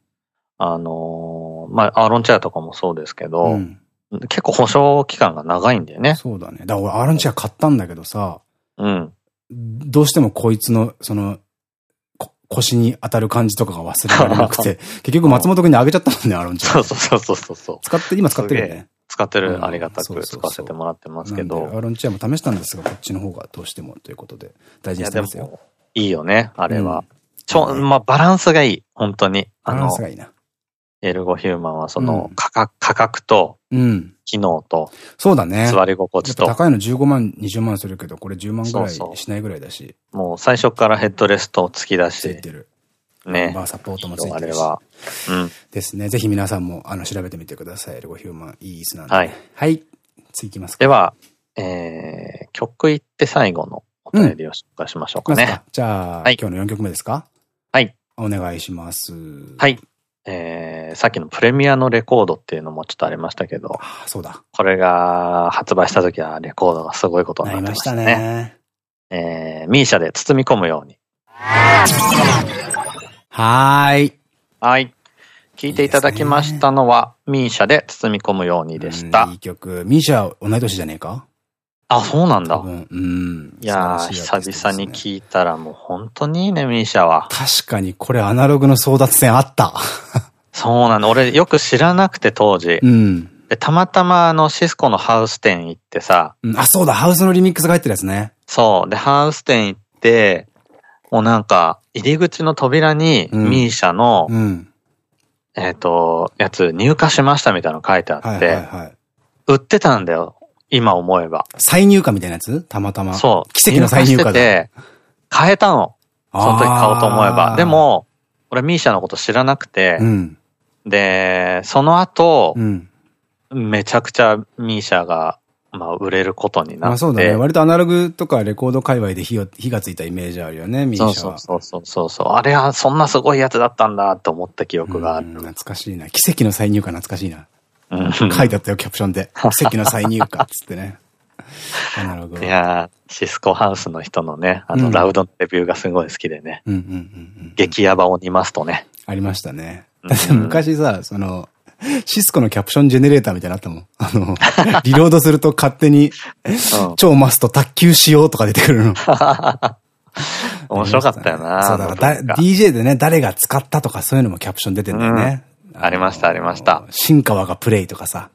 うん、あのー、まあアーロンチェアとかもそうですけど、うん、結構保証期間が長いんだよね。そうだね。だから俺アーロンチェア買ったんだけどさ、うん。どうしてもこいつの、その、腰に当たる感じとかが忘れられなくて、*laughs* 結局松本くんにあげちゃったもんね、アロンちゃん。そうそうそうそうそう。使って、今使ってるよね。使ってる、ありがたく使わせてもらってますけど。アロンチェアも試したんですが、こっちの方がどうしてもということで、大事にしてますよ。いいよね、あれは。ちょ、まあ、バランスがいい、本当に。バランスがいいな。エルゴヒューマンはその価格、価格と、機能と、そうだね。座り心地と。高いの15万、20万するけど、これ10万ぐらいしないぐらいだし。もう最初からヘッドレスト付きだし。ついてる。ね。バーサポートもついてるし。あれは。うん。ですね。ぜひ皆さんも、あの、調べてみてください。エルゴヒューマン、いい椅子なんで。はい。はい。次いきますか。では、えー、曲いって最後のお便りを紹介しましょうかね。うん、じゃあ、はい、今日の4曲目ですか？はい。お願いします。はい。えー、さっきのプレミアのレコードっていうのもちょっとありましたけど。ああ、そうだ。これが発売した時はレコードがすごいことになってましたね。したね。えー、ミーシャで包み込むように。はーい。はい。聞いていただきましたのは、いいね、ミーシャで包み込むようにでした。いい曲。ミーシャ同い年じゃねえか？あ、そうなんだ。うん。いやー、久々に聞いたらもう本当にいいね、ミーシャは。確かにこれアナログの争奪戦あった。*laughs* そうなの。俺よく知らなくて当時。うん。で、たまたまあのシスコのハウス店行ってさ。うん、あ、そうだ、ハウスのリミックスが入ってるやつね。そう。で、ハウス店行って、もうなんか、入り口の扉に、ミーシャの、うん、えっと、やつ入荷しましたみたいなの書いてあって、売ってたんだよ。今思えば。再入荷みたいなやつ？たまたま。そう。奇跡の再入荷で。変えたの。その時買おうと思えば。でも、俺ミーシャのこと知らなくて、うん、で、その後、うん、めちゃくちゃミーシャが、まあ、売れることになって。まあそうだね。割とアナログとかレコード界隈で火を火がついたイメージあるよね、ミーシャは。そうそうそうそう。あれはそんなすごいやつだったんだと思った記憶がある。懐かしいな。奇跡の再入荷懐かしいな。書いてあったよ、キャプションで。奇跡の再入荷っつってね。*laughs* なるほど。いやシスコハウスの人のね、あの、ラウドのレビューがすごい好きでね。激ヤバを煮ますとね。ありましたね。昔さ、その、シスコのキャプションジェネレーターみたいなのあったもん。あの、*laughs* リロードすると勝手に、超マスト卓球しようとか出てくるの。面白かったよな。そうだから、DJ でね、誰が使ったとかそういうのもキャプション出てんだよね。ありました、ありました。新川がプレイとかさ、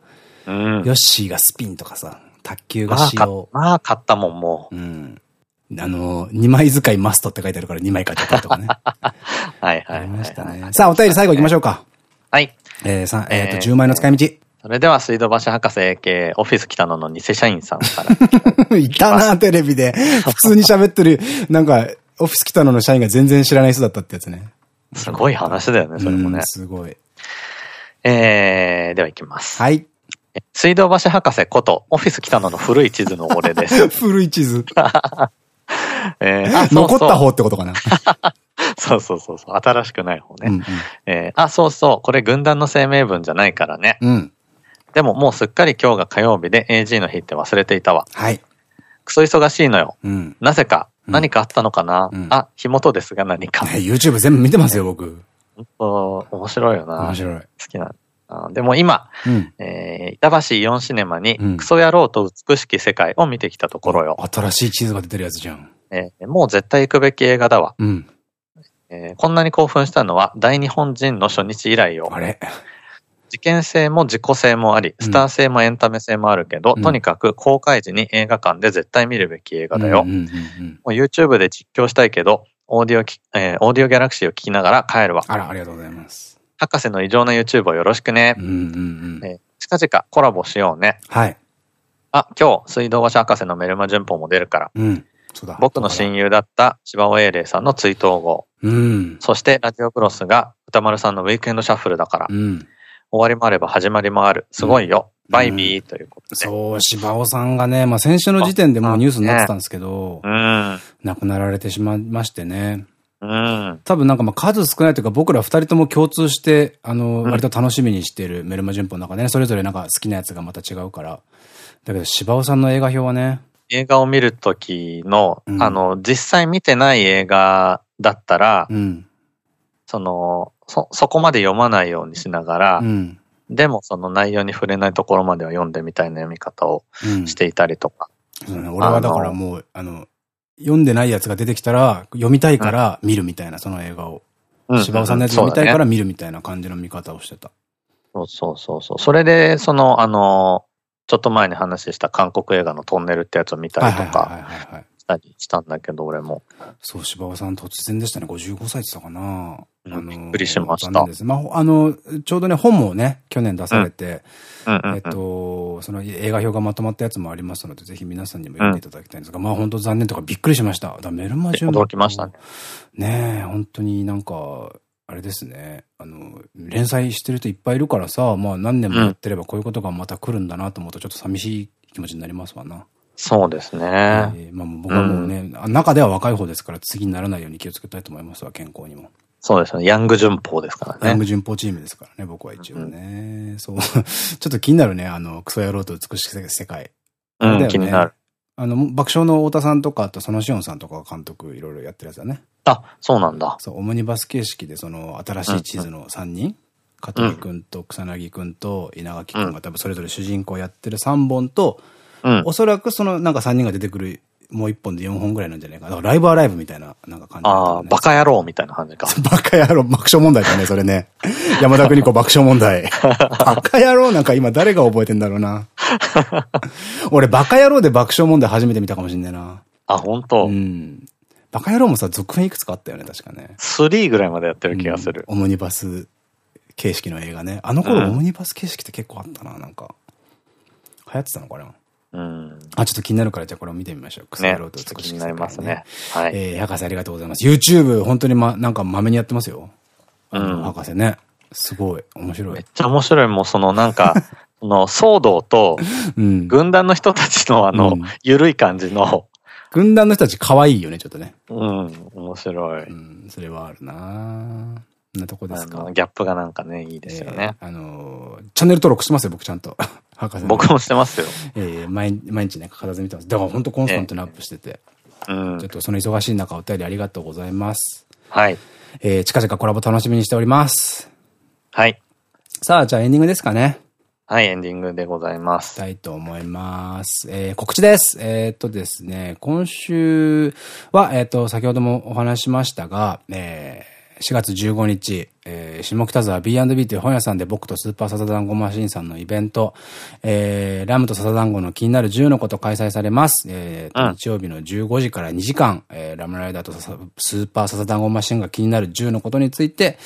うん、ヨッシーがスピンとかさ、卓球が使用。まあ、買ったもん、もう。うん。あの、2枚使いマストって書いてあるから2枚買っちゃったとかね。*laughs* はいはい。ありましたね。さあ、お便り最後行きましょうか。はい。えー、さ、えっ、と、10枚の使い道。それでは、水道橋博士系オフィス北野の偽社員さんから。*laughs* いたな、テレビで。*laughs* 普通に喋ってる、なんか、オフィス北野の社員が全然知らない人だったってやつね。すごい話だよね、それもね。すごい。えー、では行きます。はい。水道橋博士こと、オフィス北野の古い地図の俺です。*laughs* 古い地図。*laughs* えー、残った方ってことかな？*laughs* そうそうそうそう。新しくない方ね。うんうん、えー、あ、そうそう。これ軍団の声明文じゃないからね。うん。でももうすっかり今日が火曜日で AG の日って忘れていたわ。はい。クソ忙しいのよ。うん。なぜか。何かあったのかな、うん、あ、火元ですが何か。ね、YouTube 全部見てますよ、僕。本当面白いよな。面白い。好きな。でも今、うん、えー、板橋イオンシネマに、クソ野郎と美しき世界を見てきたところよ。新しい地図が出てるやつじゃん。えー、もう絶対行くべき映画だわ。うん。えー、こんなに興奮したのは大日本人の初日以来よ。あれ？事件性も自己性もあり、スター性もエンタメ性もあるけど、うん、とにかく公開時に映画館で絶対見るべき映画だよ。YouTube で実況したいけど、オーディオ、えー、オーディオギャラクシーを聞きながら帰るわ。あら、ありがとうございます。博士の異常な YouTube をよろしくね。近々コラボしようね。はい。あ、今日、水道橋博士のメルマ旬報も出るから。うん。そうだ。僕の親友だった芝尾英霊さんの追悼号。うん。そして、ラジオクロスが歌丸さんのウィークエンドシャッフルだから。うん。終わりもあれば始まりもある。すごいよ。うん、バイビーということで。そう、芝尾さんがね、まあ先週の時点でもうニュースになってたんですけど、ね、うん。亡くなられてしまいましてね。うん、多分なんかまあ数少ないというか僕ら二人とも共通して、あの、割と楽しみにしているメルマ旬報の中でね、それぞれなんか好きなやつがまた違うから。だけど芝尾さんの映画表はね。映画を見るときの、うん、あの、実際見てない映画だったら、うん、その、そ、そこまで読まないようにしながら、うん、でもその内容に触れないところまでは読んでみたいな読み方をしていたりとか。うん、俺はだからもう、あの、読んでないやつが出てきたら、読みたいから見るみたいな、その映画を。芝尾さんのやつ読みたいから見るみたいな感じの見方をしてた。そうそうそうそう。それで、その、あの、ちょっと前に話した韓国映画のトンネルってやつを見たりとかしたりしたんだけど、俺も。そう、芝尾さん突然でしたね。55歳って言ったかな。あのびっくりしました。まあ、あの、ちょうどね、本もね、去年出されて、えっと、その映画表がまとまったやつもありますので、ぜひ皆さんにも読んでいただきたいんですが、うん、まあ本当残念とかびっくりしました。だメルマジュ驚きましたね。ねえ、本当になんか、あれですね。あの、連載してる人いっぱいいるからさ、まあ何年もやってればこういうことがまた来るんだなと思うとちょっと寂しい気持ちになりますわな。そうですね。えー、まあ僕はもうね、うん、中では若い方ですから次にならないように気をつけたいと思いますわ、健康にも。そうですね。ヤング順報ですからね。ヤング順報チームですからね、僕は一応ね。うん、そう。*laughs* ちょっと気になるね、あの、クソ野郎と美しい世界。うん、ね、気になる。あの、爆笑の太田さんとか、あとそのしおんさんとかが監督いろいろやってるやつだね。あ、そうなんだ。そう、オムニバス形式でその新しい地図の3人、うんうん、香取くんと草薙くんと稲垣くんが多分それぞれ主人公やってる3本と、うん、おそらくそのなんか3人が出てくるもう一本で4本ぐらいなんじゃないかな。ライブアライブみたいな、なんか感じ、ね、ああ、バカ野郎みたいな感じか。バカ野郎、爆笑問題だね、それね。*laughs* 山田邦子爆笑問題。バカ野郎なんか今誰が覚えてんだろうな。俺、バカ野郎で爆笑問題初めて見たかもしんないな。あ、本当。うん。バカ野郎もさ、続編いくつかあったよね、確かね。3ぐらいまでやってる気がする。うん、オムニバス形式の映画ね。あの頃、オムニバス形式って結構あったな、なんか。流行ってたのかなうん。あ、ちょっと気になるから、じゃあこれを見てみましょう。クソ野郎と美しい、気になりますね。はい。えー、博士ありがとうございます。YouTube、本当にま、なんかまめにやってますよ。うん。博士ね。すごい。面白い。めっちゃ面白い。もうそのなんか、*laughs* その騒動と、軍団の人たちのあの、ゆるい感じの、軍団の人たち可愛いよね、ちょっとね。うん、面白い。うん、それはあるななとこですか？ギャップがなんかね、いいですよね。あの、チャンネル登録してますよ、僕ちゃんと。*laughs* 博士。僕もしてますよ。ええ、毎日ね、欠かさず見てます。だから本当コンスタントにアップしてて。うん。ちょっとその忙しい中お便りありがとうございます。はい。えー、近々コラボ楽しみにしております。はい。さあ、じゃあエンディングですかね。はい、エンディングでございます。したいと思います。えー、告知です。えー、っとですね、今週は、えー、っと、先ほどもお話しましたが、えー、4月15日、えー、下北沢 B&B という本屋さんで僕とスーパーサザダンゴマシンさんのイベント、えー、ラムとサザダンゴの気になる10のこと開催されます。えー、うん、日曜日の15時から2時間、えー、ラムライダーとスーパーサザダンゴマシンが気になる10のことについて、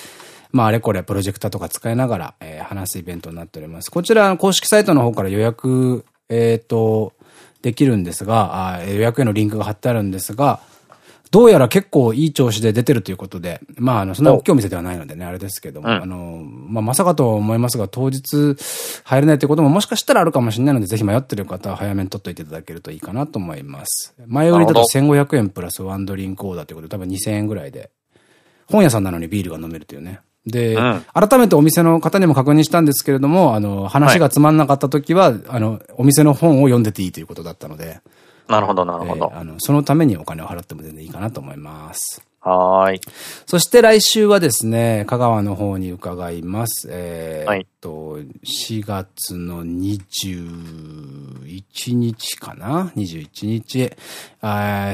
まあ、あれこれプロジェクターとか使いながら、えー、話すイベントになっております。こちら、公式サイトの方から予約、えっ、ー、と、できるんですがあ、予約へのリンクが貼ってあるんですが、どうやら結構いい調子で出てるということで、まあ、あの、そんな大きいお店ではないのでね、あれですけども、うん、あの、まあ、まさかと思いますが、当日入れないということももしかしたらあるかもしれないので、ぜひ迷ってる方は早めに取っといていただけるといいかなと思います。前売りだと1500円プラスワンドリンクオーダーということで、多分2000円ぐらいで本屋さんなのにビールが飲めるというね。で、うん、改めてお店の方にも確認したんですけれども、あの、話がつまんなかった時は、はい、あの、お店の本を読んでていいということだったので。なるほど、なるほど、えー、あの、そのためにお金を払っても全然いいかなと思います。はい。そして来週はですね、香川の方に伺います。えー、はい、と、4月の21日かな ?21 日。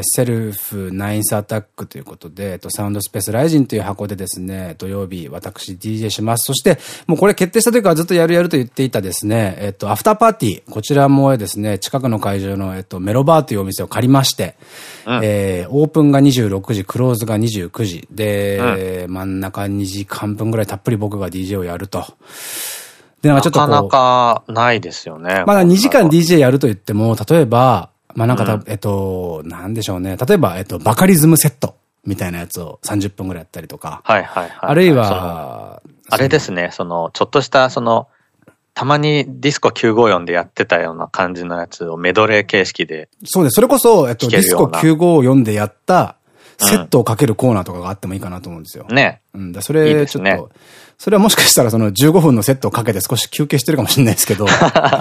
セルフナインスアタックということで、えっと、サウンドスペースライジンという箱でですね、土曜日私 DJ します。そして、もうこれ決定した時からずっとやるやると言っていたですね、えっと、アフターパーティー、こちらもですね、近くの会場の、えっと、メロバーというお店を借りまして、うん、えー、オープンが26時、クローズが29時。で、うん、真ん中2時間分ぐらいたっぷり僕が DJ をやると。で、なんかちょっとなかなかないですよね。まだ2時間 DJ やると言っても、例えば、まあなんかた、うん、えっと、なんでしょうね。例えば、えっと、バカリズムセットみたいなやつを30分ぐらいやったりとか。はいはいはい。あるいは、あれですね、その、ちょっとした、その、たまにディスコ954でやってたような感じのやつをメドレー形式で。そうです。それこそ、えっと、ディスコ954でやったセットをかけるコーナーとかがあってもいいかなと思うんですよ。ね。うん。だそれ、ちょっと、それはもしかしたらその15分のセットをかけて少し休憩してるかもしれないですけど。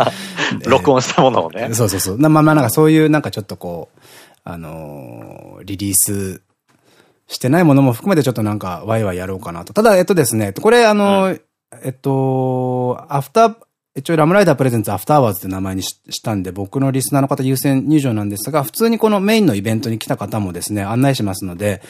*laughs* 録音したものをね。そうそうそう。まあまあなんかそういうなんかちょっとこう、あのー、リリースしてないものも含めてちょっとなんかワイワイやろうかなと。ただ、えっとですね、これあの、うん、えっと、アフター、一応 RAM RIDER presents After Hours って名前にしたんで、僕のリスナーの方優先入場なんですが、普通にこのメインのイベントに来た方もですね、案内しますので、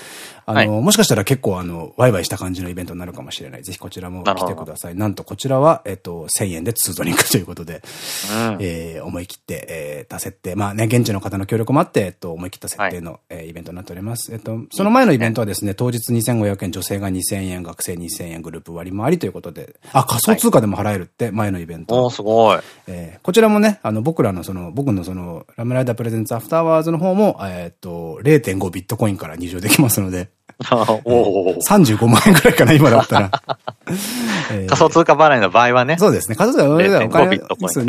あの、はい、もしかしたら結構あの、ワイワイした感じのイベントになるかもしれない。ぜひこちらも来てください。なんとこちらは、えっと、1000円で2ドリンクということで、うん、えー、思い切って、えー、た設定。まあね、現地の方の協力もあって、えっと、思い切った設定の、はい、えー、イベントになっております。えっと、その前のイベントはですね、当日2500円、女性が2000円、学生2000円、グループ割もありということで、あ、仮想通貨でも払えるって、前のイベント。おすごい。えー、こちらもね、あの、僕らのその、僕のその、ラムライダープレゼンツアフターワーズの方も、えっと、0.5ビットコインから入場できますので、35万円くらいかな、今だったら。*laughs* 仮想通貨払いの場合はね。そうですね。仮想通貨お金、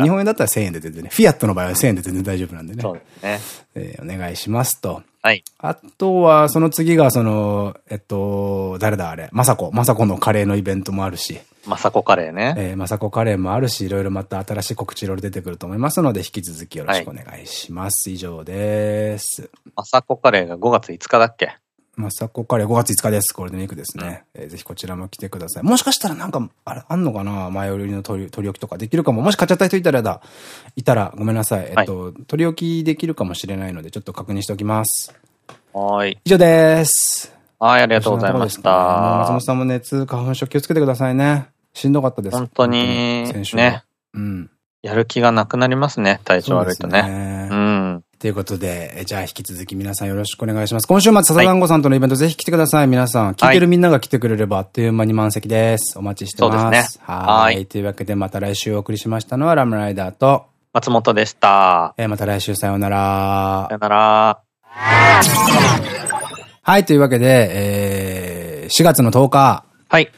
日本円だったら1000円で全然ね。フィアットの場合は1000円で全然大丈夫なんでね。そうですね。えお願いしますと。はい。あとは、その次が、その、えっと、誰だあれ？まさこ。まさこのカレーのイベントもあるし。まさこカレーね。えー、まさこカレーもあるし、いろいろまた新しい告知いろいろ出てくると思いますので、引き続きよろしくお願いします。はい、以上です。まさこカレーが5月5日だっけ？まさこカレー5月5日です。ゴールデンウィークですね。うん、えー、ぜひこちらも来てください。もしかしたらなんか、あれ、あんのかな？前売りの取り取り置きとかできるかも。もし買っちゃった人いたらだ、いたらごめんなさい。えっと、はい、取り置きできるかもしれないので、ちょっと確認しておきます。はい。以上です。はい、ありがとうございました。松本さんも熱、花粉症気をつけてくださいね。しんどかったです。本当に、先週ね。うん。やる気がなくなりますね。体調悪いとね。ということで、じゃあ引き続き皆さんよろしくお願いします。今週末、笹団子さんとのイベント、ぜひ来てください。皆さん。聞いてるみんなが来てくれれば、あっという間に満席です。お待ちしてます。そうですね。はい。というわけで、また来週お送りしましたのは、ラムライダーと、松本でした。えー、また来週さようなら。さようなら。はい、というわけで、えー、4月の10日。はい。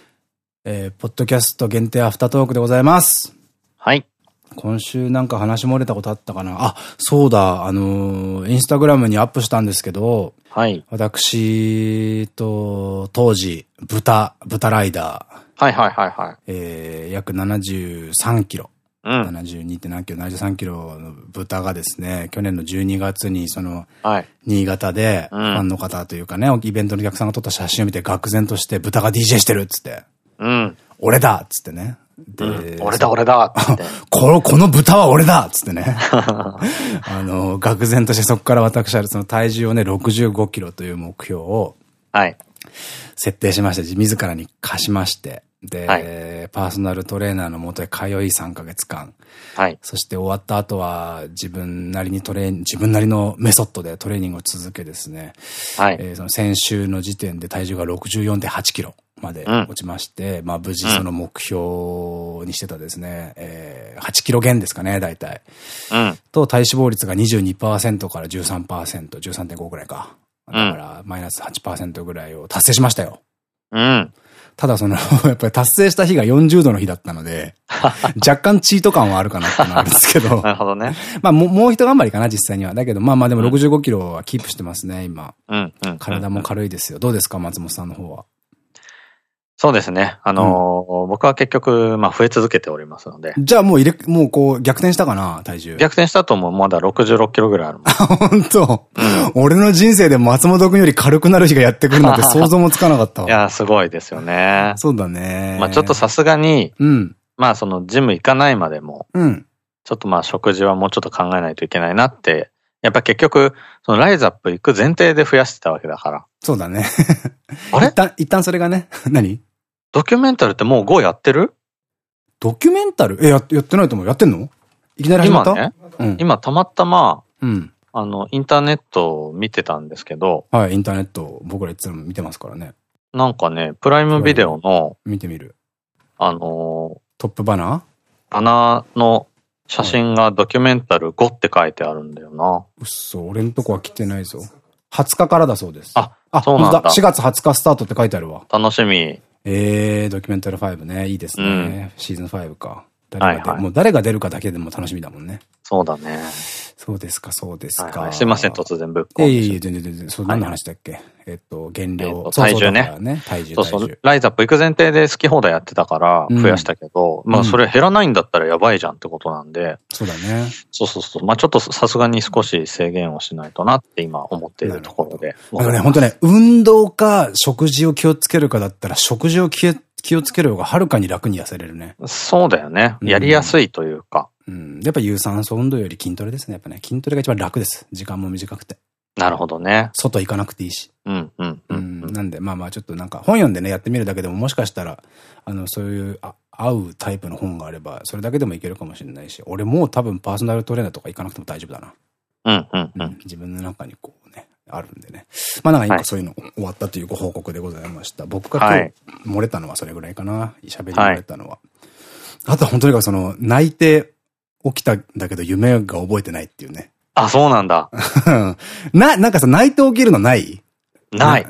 えー、ポッドキャスト限定アフタートークでございます。はい。今週なんか話漏れたことあったかな？あ、そうだ、あのー、インスタグラムにアップしたんですけど、はい。私と、当時、豚、豚ライダー。はいはいはいはい。えー、約73キロ。うん、72って何キロ、73キロの豚がですね、去年の12月にその、はい、新潟で、ファンの方というかね、イベントのお客さんが撮った写真を見て愕然として豚が DJ してるっつって。うん。俺だっつってね。で、うん、俺だ俺だって。この、この豚は俺だっつってね。*laughs* あの、愕然としてそこから私はその体重をね、65キロという目標を、はい。設定しまして、自らに貸しまして、で、はい、パーソナルトレーナーのもとへ通い3ヶ月間。はい。そして終わった後は自分なりにトレー自分なりのメソッドでトレーニングを続けですね。はい。えー、その先週の時点で体重が64.8キロ。まで落ちまして、うん、まあ無事その目標にしてたですね、えー、8キロ減ですかね、大体。うん、と、体脂肪率が22%から13%、13.5ぐらいか。だから、マイナス8%ぐらいを達成しましたよ。うん。ただその、*laughs* やっぱり達成した日が40度の日だったので、*laughs* 若干チート感はあるかなってのはあるんですけど。なるほどね。まあもう、もう一頑張りかな、実際には。だけど、まあまあでも65キロはキープしてますね、今。うん。体も軽いですよ。どうですか、松本さんの方は？そうですね。あのーうん、僕は結局、まあ増え続けておりますので。じゃあもう入れ、もうこう逆転したかな体重。逆転したと思う。まだ66キロぐらいあるもん。*laughs* 本当、うん、俺の人生で松本くんより軽くなる日がやってくるなんて想像もつかなかったわ。*laughs* いや、すごいですよね。そうだね。まあちょっとさすがに、うん。まあそのジム行かないまでも、うん。ちょっとまあ食事はもうちょっと考えないといけないなって、やっぱ結局、そのライズアップ行く前提で増やしてたわけだから。そうだね。あれ？一旦、一旦それがね、*laughs* 何？ドキュメンタルってもう GO やってる？ドキュメンタル？え、や、やってないと思う。やってんの？いきなり始まった？今ね、うん、今たまたま、うん。あの、インターネットを見てたんですけど。はい、インターネット僕らいつも見てますからね。なんかね、プライムビデオの、見てみる。あのー、トップバナー？バナーの写真がドキュメンタル5って書いてあるんだよな。うっそ、俺んとこは来てないぞ。20日からだそうです。あ、あ、そうなんだ。4月20日スタートって書いてあるわ。楽しみ。えー、ドキュメンタル5ね。いいですね。うん、シーズン5か。誰が、はいはい、もう誰が出るかだけでも楽しみだもんね。そうだね。そうですか、そうですか。はいはい、すいません、突然ぶっこんで。いえいえ、全然全然、そう、何の話だっけ、はい、えっと、減量。体重ね。ね体重。そうそう。ライズアップ行く前提で好き放題やってたから増やしたけど、うん、まあそれ減らないんだったらやばいじゃんってことなんで。そうだね。そうそうそう。まあちょっとさすがに少し制限をしないとなって今思っているところで。あのね、本当ね、運動か食事を気をつけるかだったら食事を気を気をつける方がはるかに楽に痩せれるね。そうだよね。やりやすいというか。うん。やっぱ有酸素運動より筋トレですね。やっぱね。筋トレが一番楽です。時間も短くて。なるほどね。外行かなくていいし。うん、うん、うん。なんで、まあまあちょっとなんか本読んでね、やってみるだけでももしかしたら、あの、そういう、あ、合うタイプの本があれば、それだけでもいけるかもしれないし、俺もう多分パーソナルトレーナーとか行かなくても大丈夫だな。うん、うん、うん。自分の中にこう、あるんでね。まあなんか今そういうの終わったというご報告でございました。僕が今日漏れたのはそれぐらいかな。喋り漏れたのは。あとは本当にその、泣いて起きたんだけど夢が覚えてないっていうね。あ、そうなんだ。*laughs* な、なんかさ、泣いて起きるのない？ない。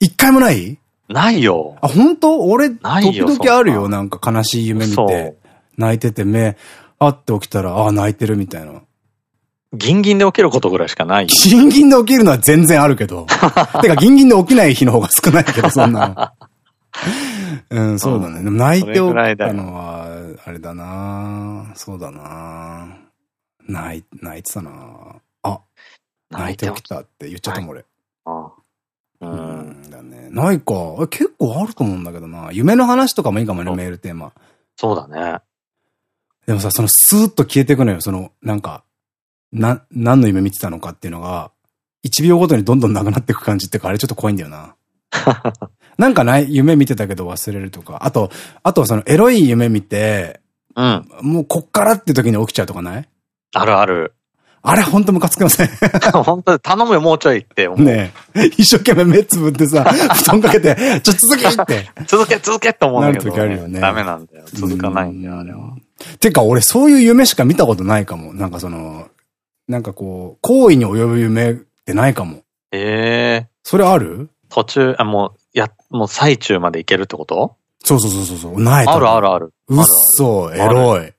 一回もない？ないよ。あ、本当？俺、時々あるよ。なんか悲しい夢見て。泣いてて目、あって起きたら、あ、泣いてるみたいな。ギンギンで起きることぐらいしかない。ギンギンで起きるのは全然あるけど。*laughs* てか、ギンギンで起きない日の方が少ないけど、そんなの。*laughs* うん、そうだね。でも泣いて起きたのは、あれだなそうだな泣い、泣いてたなあ、泣いて起きたって言っちゃったもん、俺。あうん。だね。ないか。結構あると思うんだけどな。夢の話とかもいいかもね、メールテーマ。そうだね。でもさ、そのスーッと消えていくのよ。その、なんか、な、何の夢見てたのかっていうのが、1秒ごとにどんどんなくなっていく感じっていうか、あれちょっと怖いんだよな。*laughs* なんかない、夢見てたけど忘れるとか。あと、あとそのエロい夢見て、うん。もうこっからって時に起きちゃうとかない？あるある。あれほんとムカつきません *laughs* 本当頼むよ、もうちょいって思う。ね一生懸命目つぶってさ、*laughs* 布団かけて、ちょ、続けって。*laughs* 続け、続けって思うんだけど、ね。なる時あるよね。ダメなんだよ。続かないんだよ、あれは。てか、俺そういう夢しか見たことないかも。なんかその、なんかこう、行為に及ぶ夢ってないかも。ええー。それある？途中、あ、もう、や、もう最中までいけるってこと？そうそうそうそう。ないあるあるある。うっそ、エロい。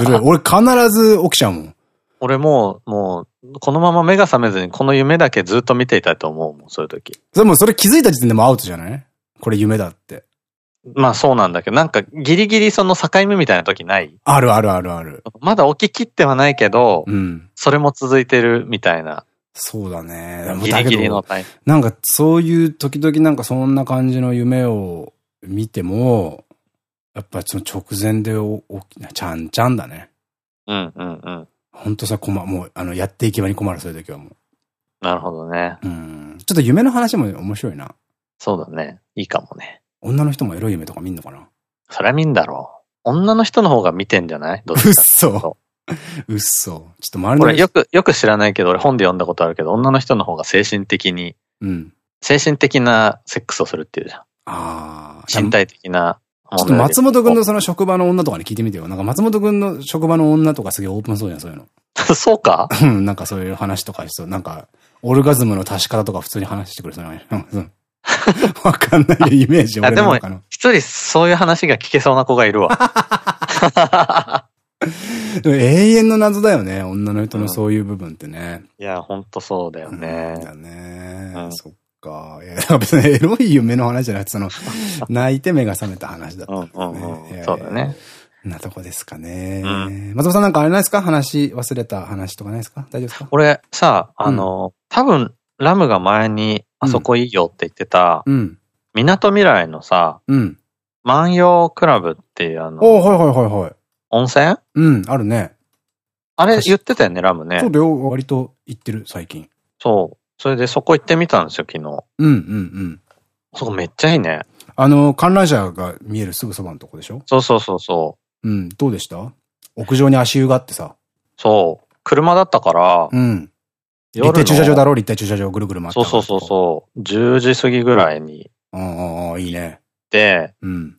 ずるい。*laughs* 俺必ず起きちゃうもん。俺もう、もう、このまま目が覚めずにこの夢だけずっと見ていたいと思うもん、そういう時。でもそれ気づいた時点でもアウトじゃない？これ夢だって。まあそうなんだけど、なんかギリギリその境目みたいな時ない？あるあるあるある。まだ起ききってはないけど、うん、それも続いてるみたいな。そうだね。ギリギリのタイなんかそういう時々なんかそんな感じの夢を見ても、やっぱその直前で起き、ちゃんちゃんだね。うんうんうん。ほんとさ、困もう、あの、やっていけばに困る、そういう時はもう。なるほどね。うん。ちょっと夢の話も面白いな。そうだね。いいかもね。女の人もエロい夢とか見んのかな？そりゃ見んだろう。女の人の方が見てんじゃない？うっそ。うっそ。ちょっと周りの。俺よく、よく知らないけど、俺本で読んだことあるけど、女の人の方が精神的に、うん。精神的なセックスをするっていうじゃん。ああ。身体的な。ちょっと松本くんのその職場の女とかに聞いてみてよ。なんか松本くんの職場の女とかすげえオープンそうじゃん、そういうの。*laughs* そうか？うん、なんかそういう話とかしそう。なんか、オルガズムの足し方とか普通に話してくれそうな。うん。わかんないイメージ。あでも、一人そういう話が聞けそうな子がいるわ。*laughs* *laughs* 永遠の謎だよね。女の人のそういう部分ってね。いや、ほんとそうだよね。だね。そっか。いや、別にエロい夢の話じゃなくて、その、*laughs* 泣いて目が覚めた話だったんだね。そうだね。なとこですかね。うん、松本さんなんかあれないですか？話、忘れた話とかないですか？大丈夫ですか？俺さ、あの、うん、多分、ラムが前に、あそこいいよって言ってた、うん。港未来のさ、うん。万葉クラブっていうあの、おはいはいはいはい。温泉？うん、あるね。あれ言ってたよね、ラムね。そうだよ、割と行ってる、最近。そう。それでそこ行ってみたんですよ、昨日。うんうんうん。そこめっちゃいいね。あの、観覧車が見えるすぐそばのとこでしょ？そうそうそうそう。うん、どうでした？屋上に足湯があってさ。そう。車だったから、うん。立体駐車場だろ？立体駐車場ぐるぐる回って。そうそうそうそう。10時過ぎぐらいに。ああ、いいね。で、うん。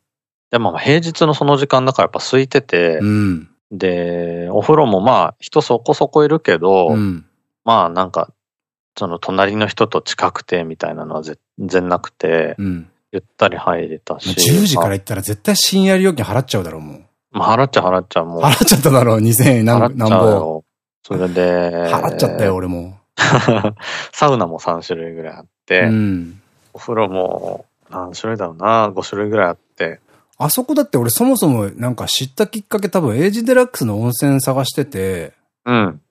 でも平日のその時間だからやっぱ空いてて、うん。で、お風呂もまあ人そこそこいるけど、うん、まあなんか、その隣の人と近くてみたいなのは全然なくて、うん、ゆったり入れたし。10時から行ったら絶対深夜料金払っちゃうだろう、もう。まあ払っちゃう払っちゃう、もう。払っちゃっただろう、2000円何ぼ。それで。払っちゃったよ、俺も。*laughs* サウナも3種類ぐらいあって、うん、お風呂も何種類だろうな、5種類ぐらいあって。あそこだって俺そもそもなんか知ったきっかけ多分エイジデラックスの温泉探してて、うん。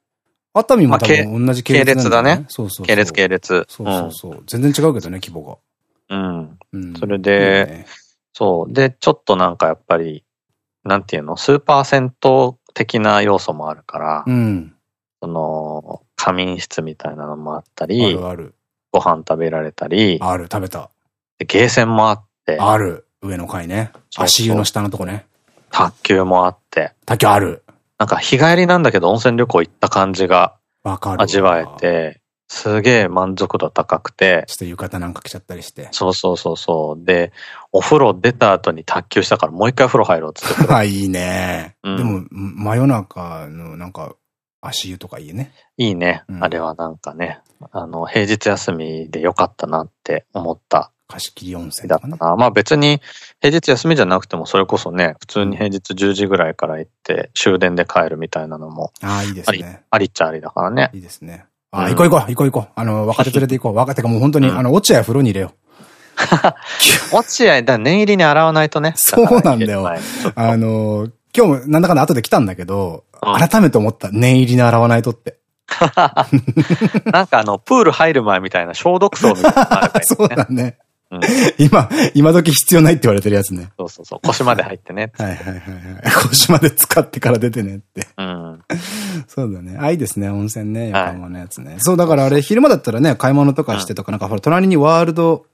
熱海も多分同じ系列、だね。そうそう系列系列。そうそうそう。全然違うけどね、規模が。うん。うん、それで、ね、そう。で、ちょっとなんかやっぱり、なんていうの？スーパー銭湯的な要素もあるから、うん。その、仮眠室みたいなのもあったり、あるある。ご飯食べられたり、ある、食べた。で、ゲーセンもあって、ある。上の階ね。足湯の下のとこね。卓球もあって。卓球ある。なんか日帰りなんだけど温泉旅行行った感じが味わえて、すげえ満足度高くて。ちょっと浴衣なんか着ちゃったりして。そうそうそうそう。で、お風呂出た後に卓球したからもう一回風呂入ろうっつって。*laughs* あ、いいね。うん、でも、真夜中のなんか、足湯とかいいね。いいね。うん、あれはなんかね、あの、平日休みでよかったなって思った貸切温泉だったな。まあ別に平日休みじゃなくてもそれこそね、普通に平日10時ぐらいから行って終電で帰るみたいなのも。ああ、いいですね。ありっちゃありだからね。いいですね。ああ、行こう行こう、行こう行こう。あの、若手連れて行こう。若手がもう本当に、あの、落合風呂に入れよう。*laughs* 落合、だ念入りに洗わないとね。そうなんだよ。あの、今日もなんだかんだ後で来たんだけど、改めて思った。念入りに洗わないとって。*laughs* なんかあの、プール入る前みたいな消毒槽みたいな、ね。*laughs* そうだね。*laughs* 今、今時必要ないって言われてるやつね。そうそうそう。腰まで入ってね。*laughs* はいはいはいはい。腰まで使ってから出てねって。うん。そうだね。あ、いいですね。温泉ね。横浜のやつね。そう、だからあれ、昼間だったらね、買い物とかしてとか、なんかほら、隣にワールド、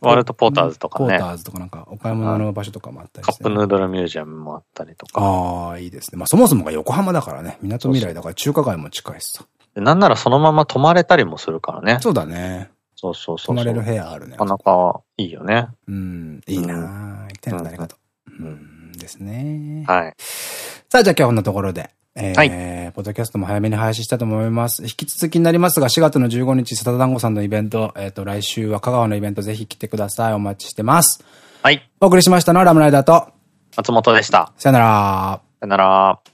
ワールドポーターズとかね。ポーターズとかなんか、お買い物の場所とかもあったりして。カップヌードルミュージアムもあったりとか。ああ、いいですね。まあそもそもが横浜だからね。港未来だから中華街も近いしさ。なんならそのまま泊まれたりもするからね。そうだね。そうそうそう。泊まれる部屋あるね。なかなかいいよね。うん、いいなぁ。行きたいのありがとう。うん、ですね。はい。さあ、じゃあ今日はこんなところで。えー、はい、ポッドキャストも早めに配信したいと思います。引き続きになりますが、4月の15日、サタダンゴさんのイベント、えっ、ー、と、来週は香川のイベント、ぜひ来てください。お待ちしてます。はい。お送りしましたのはラムライダーと、松本でした。さよなら。さよなら。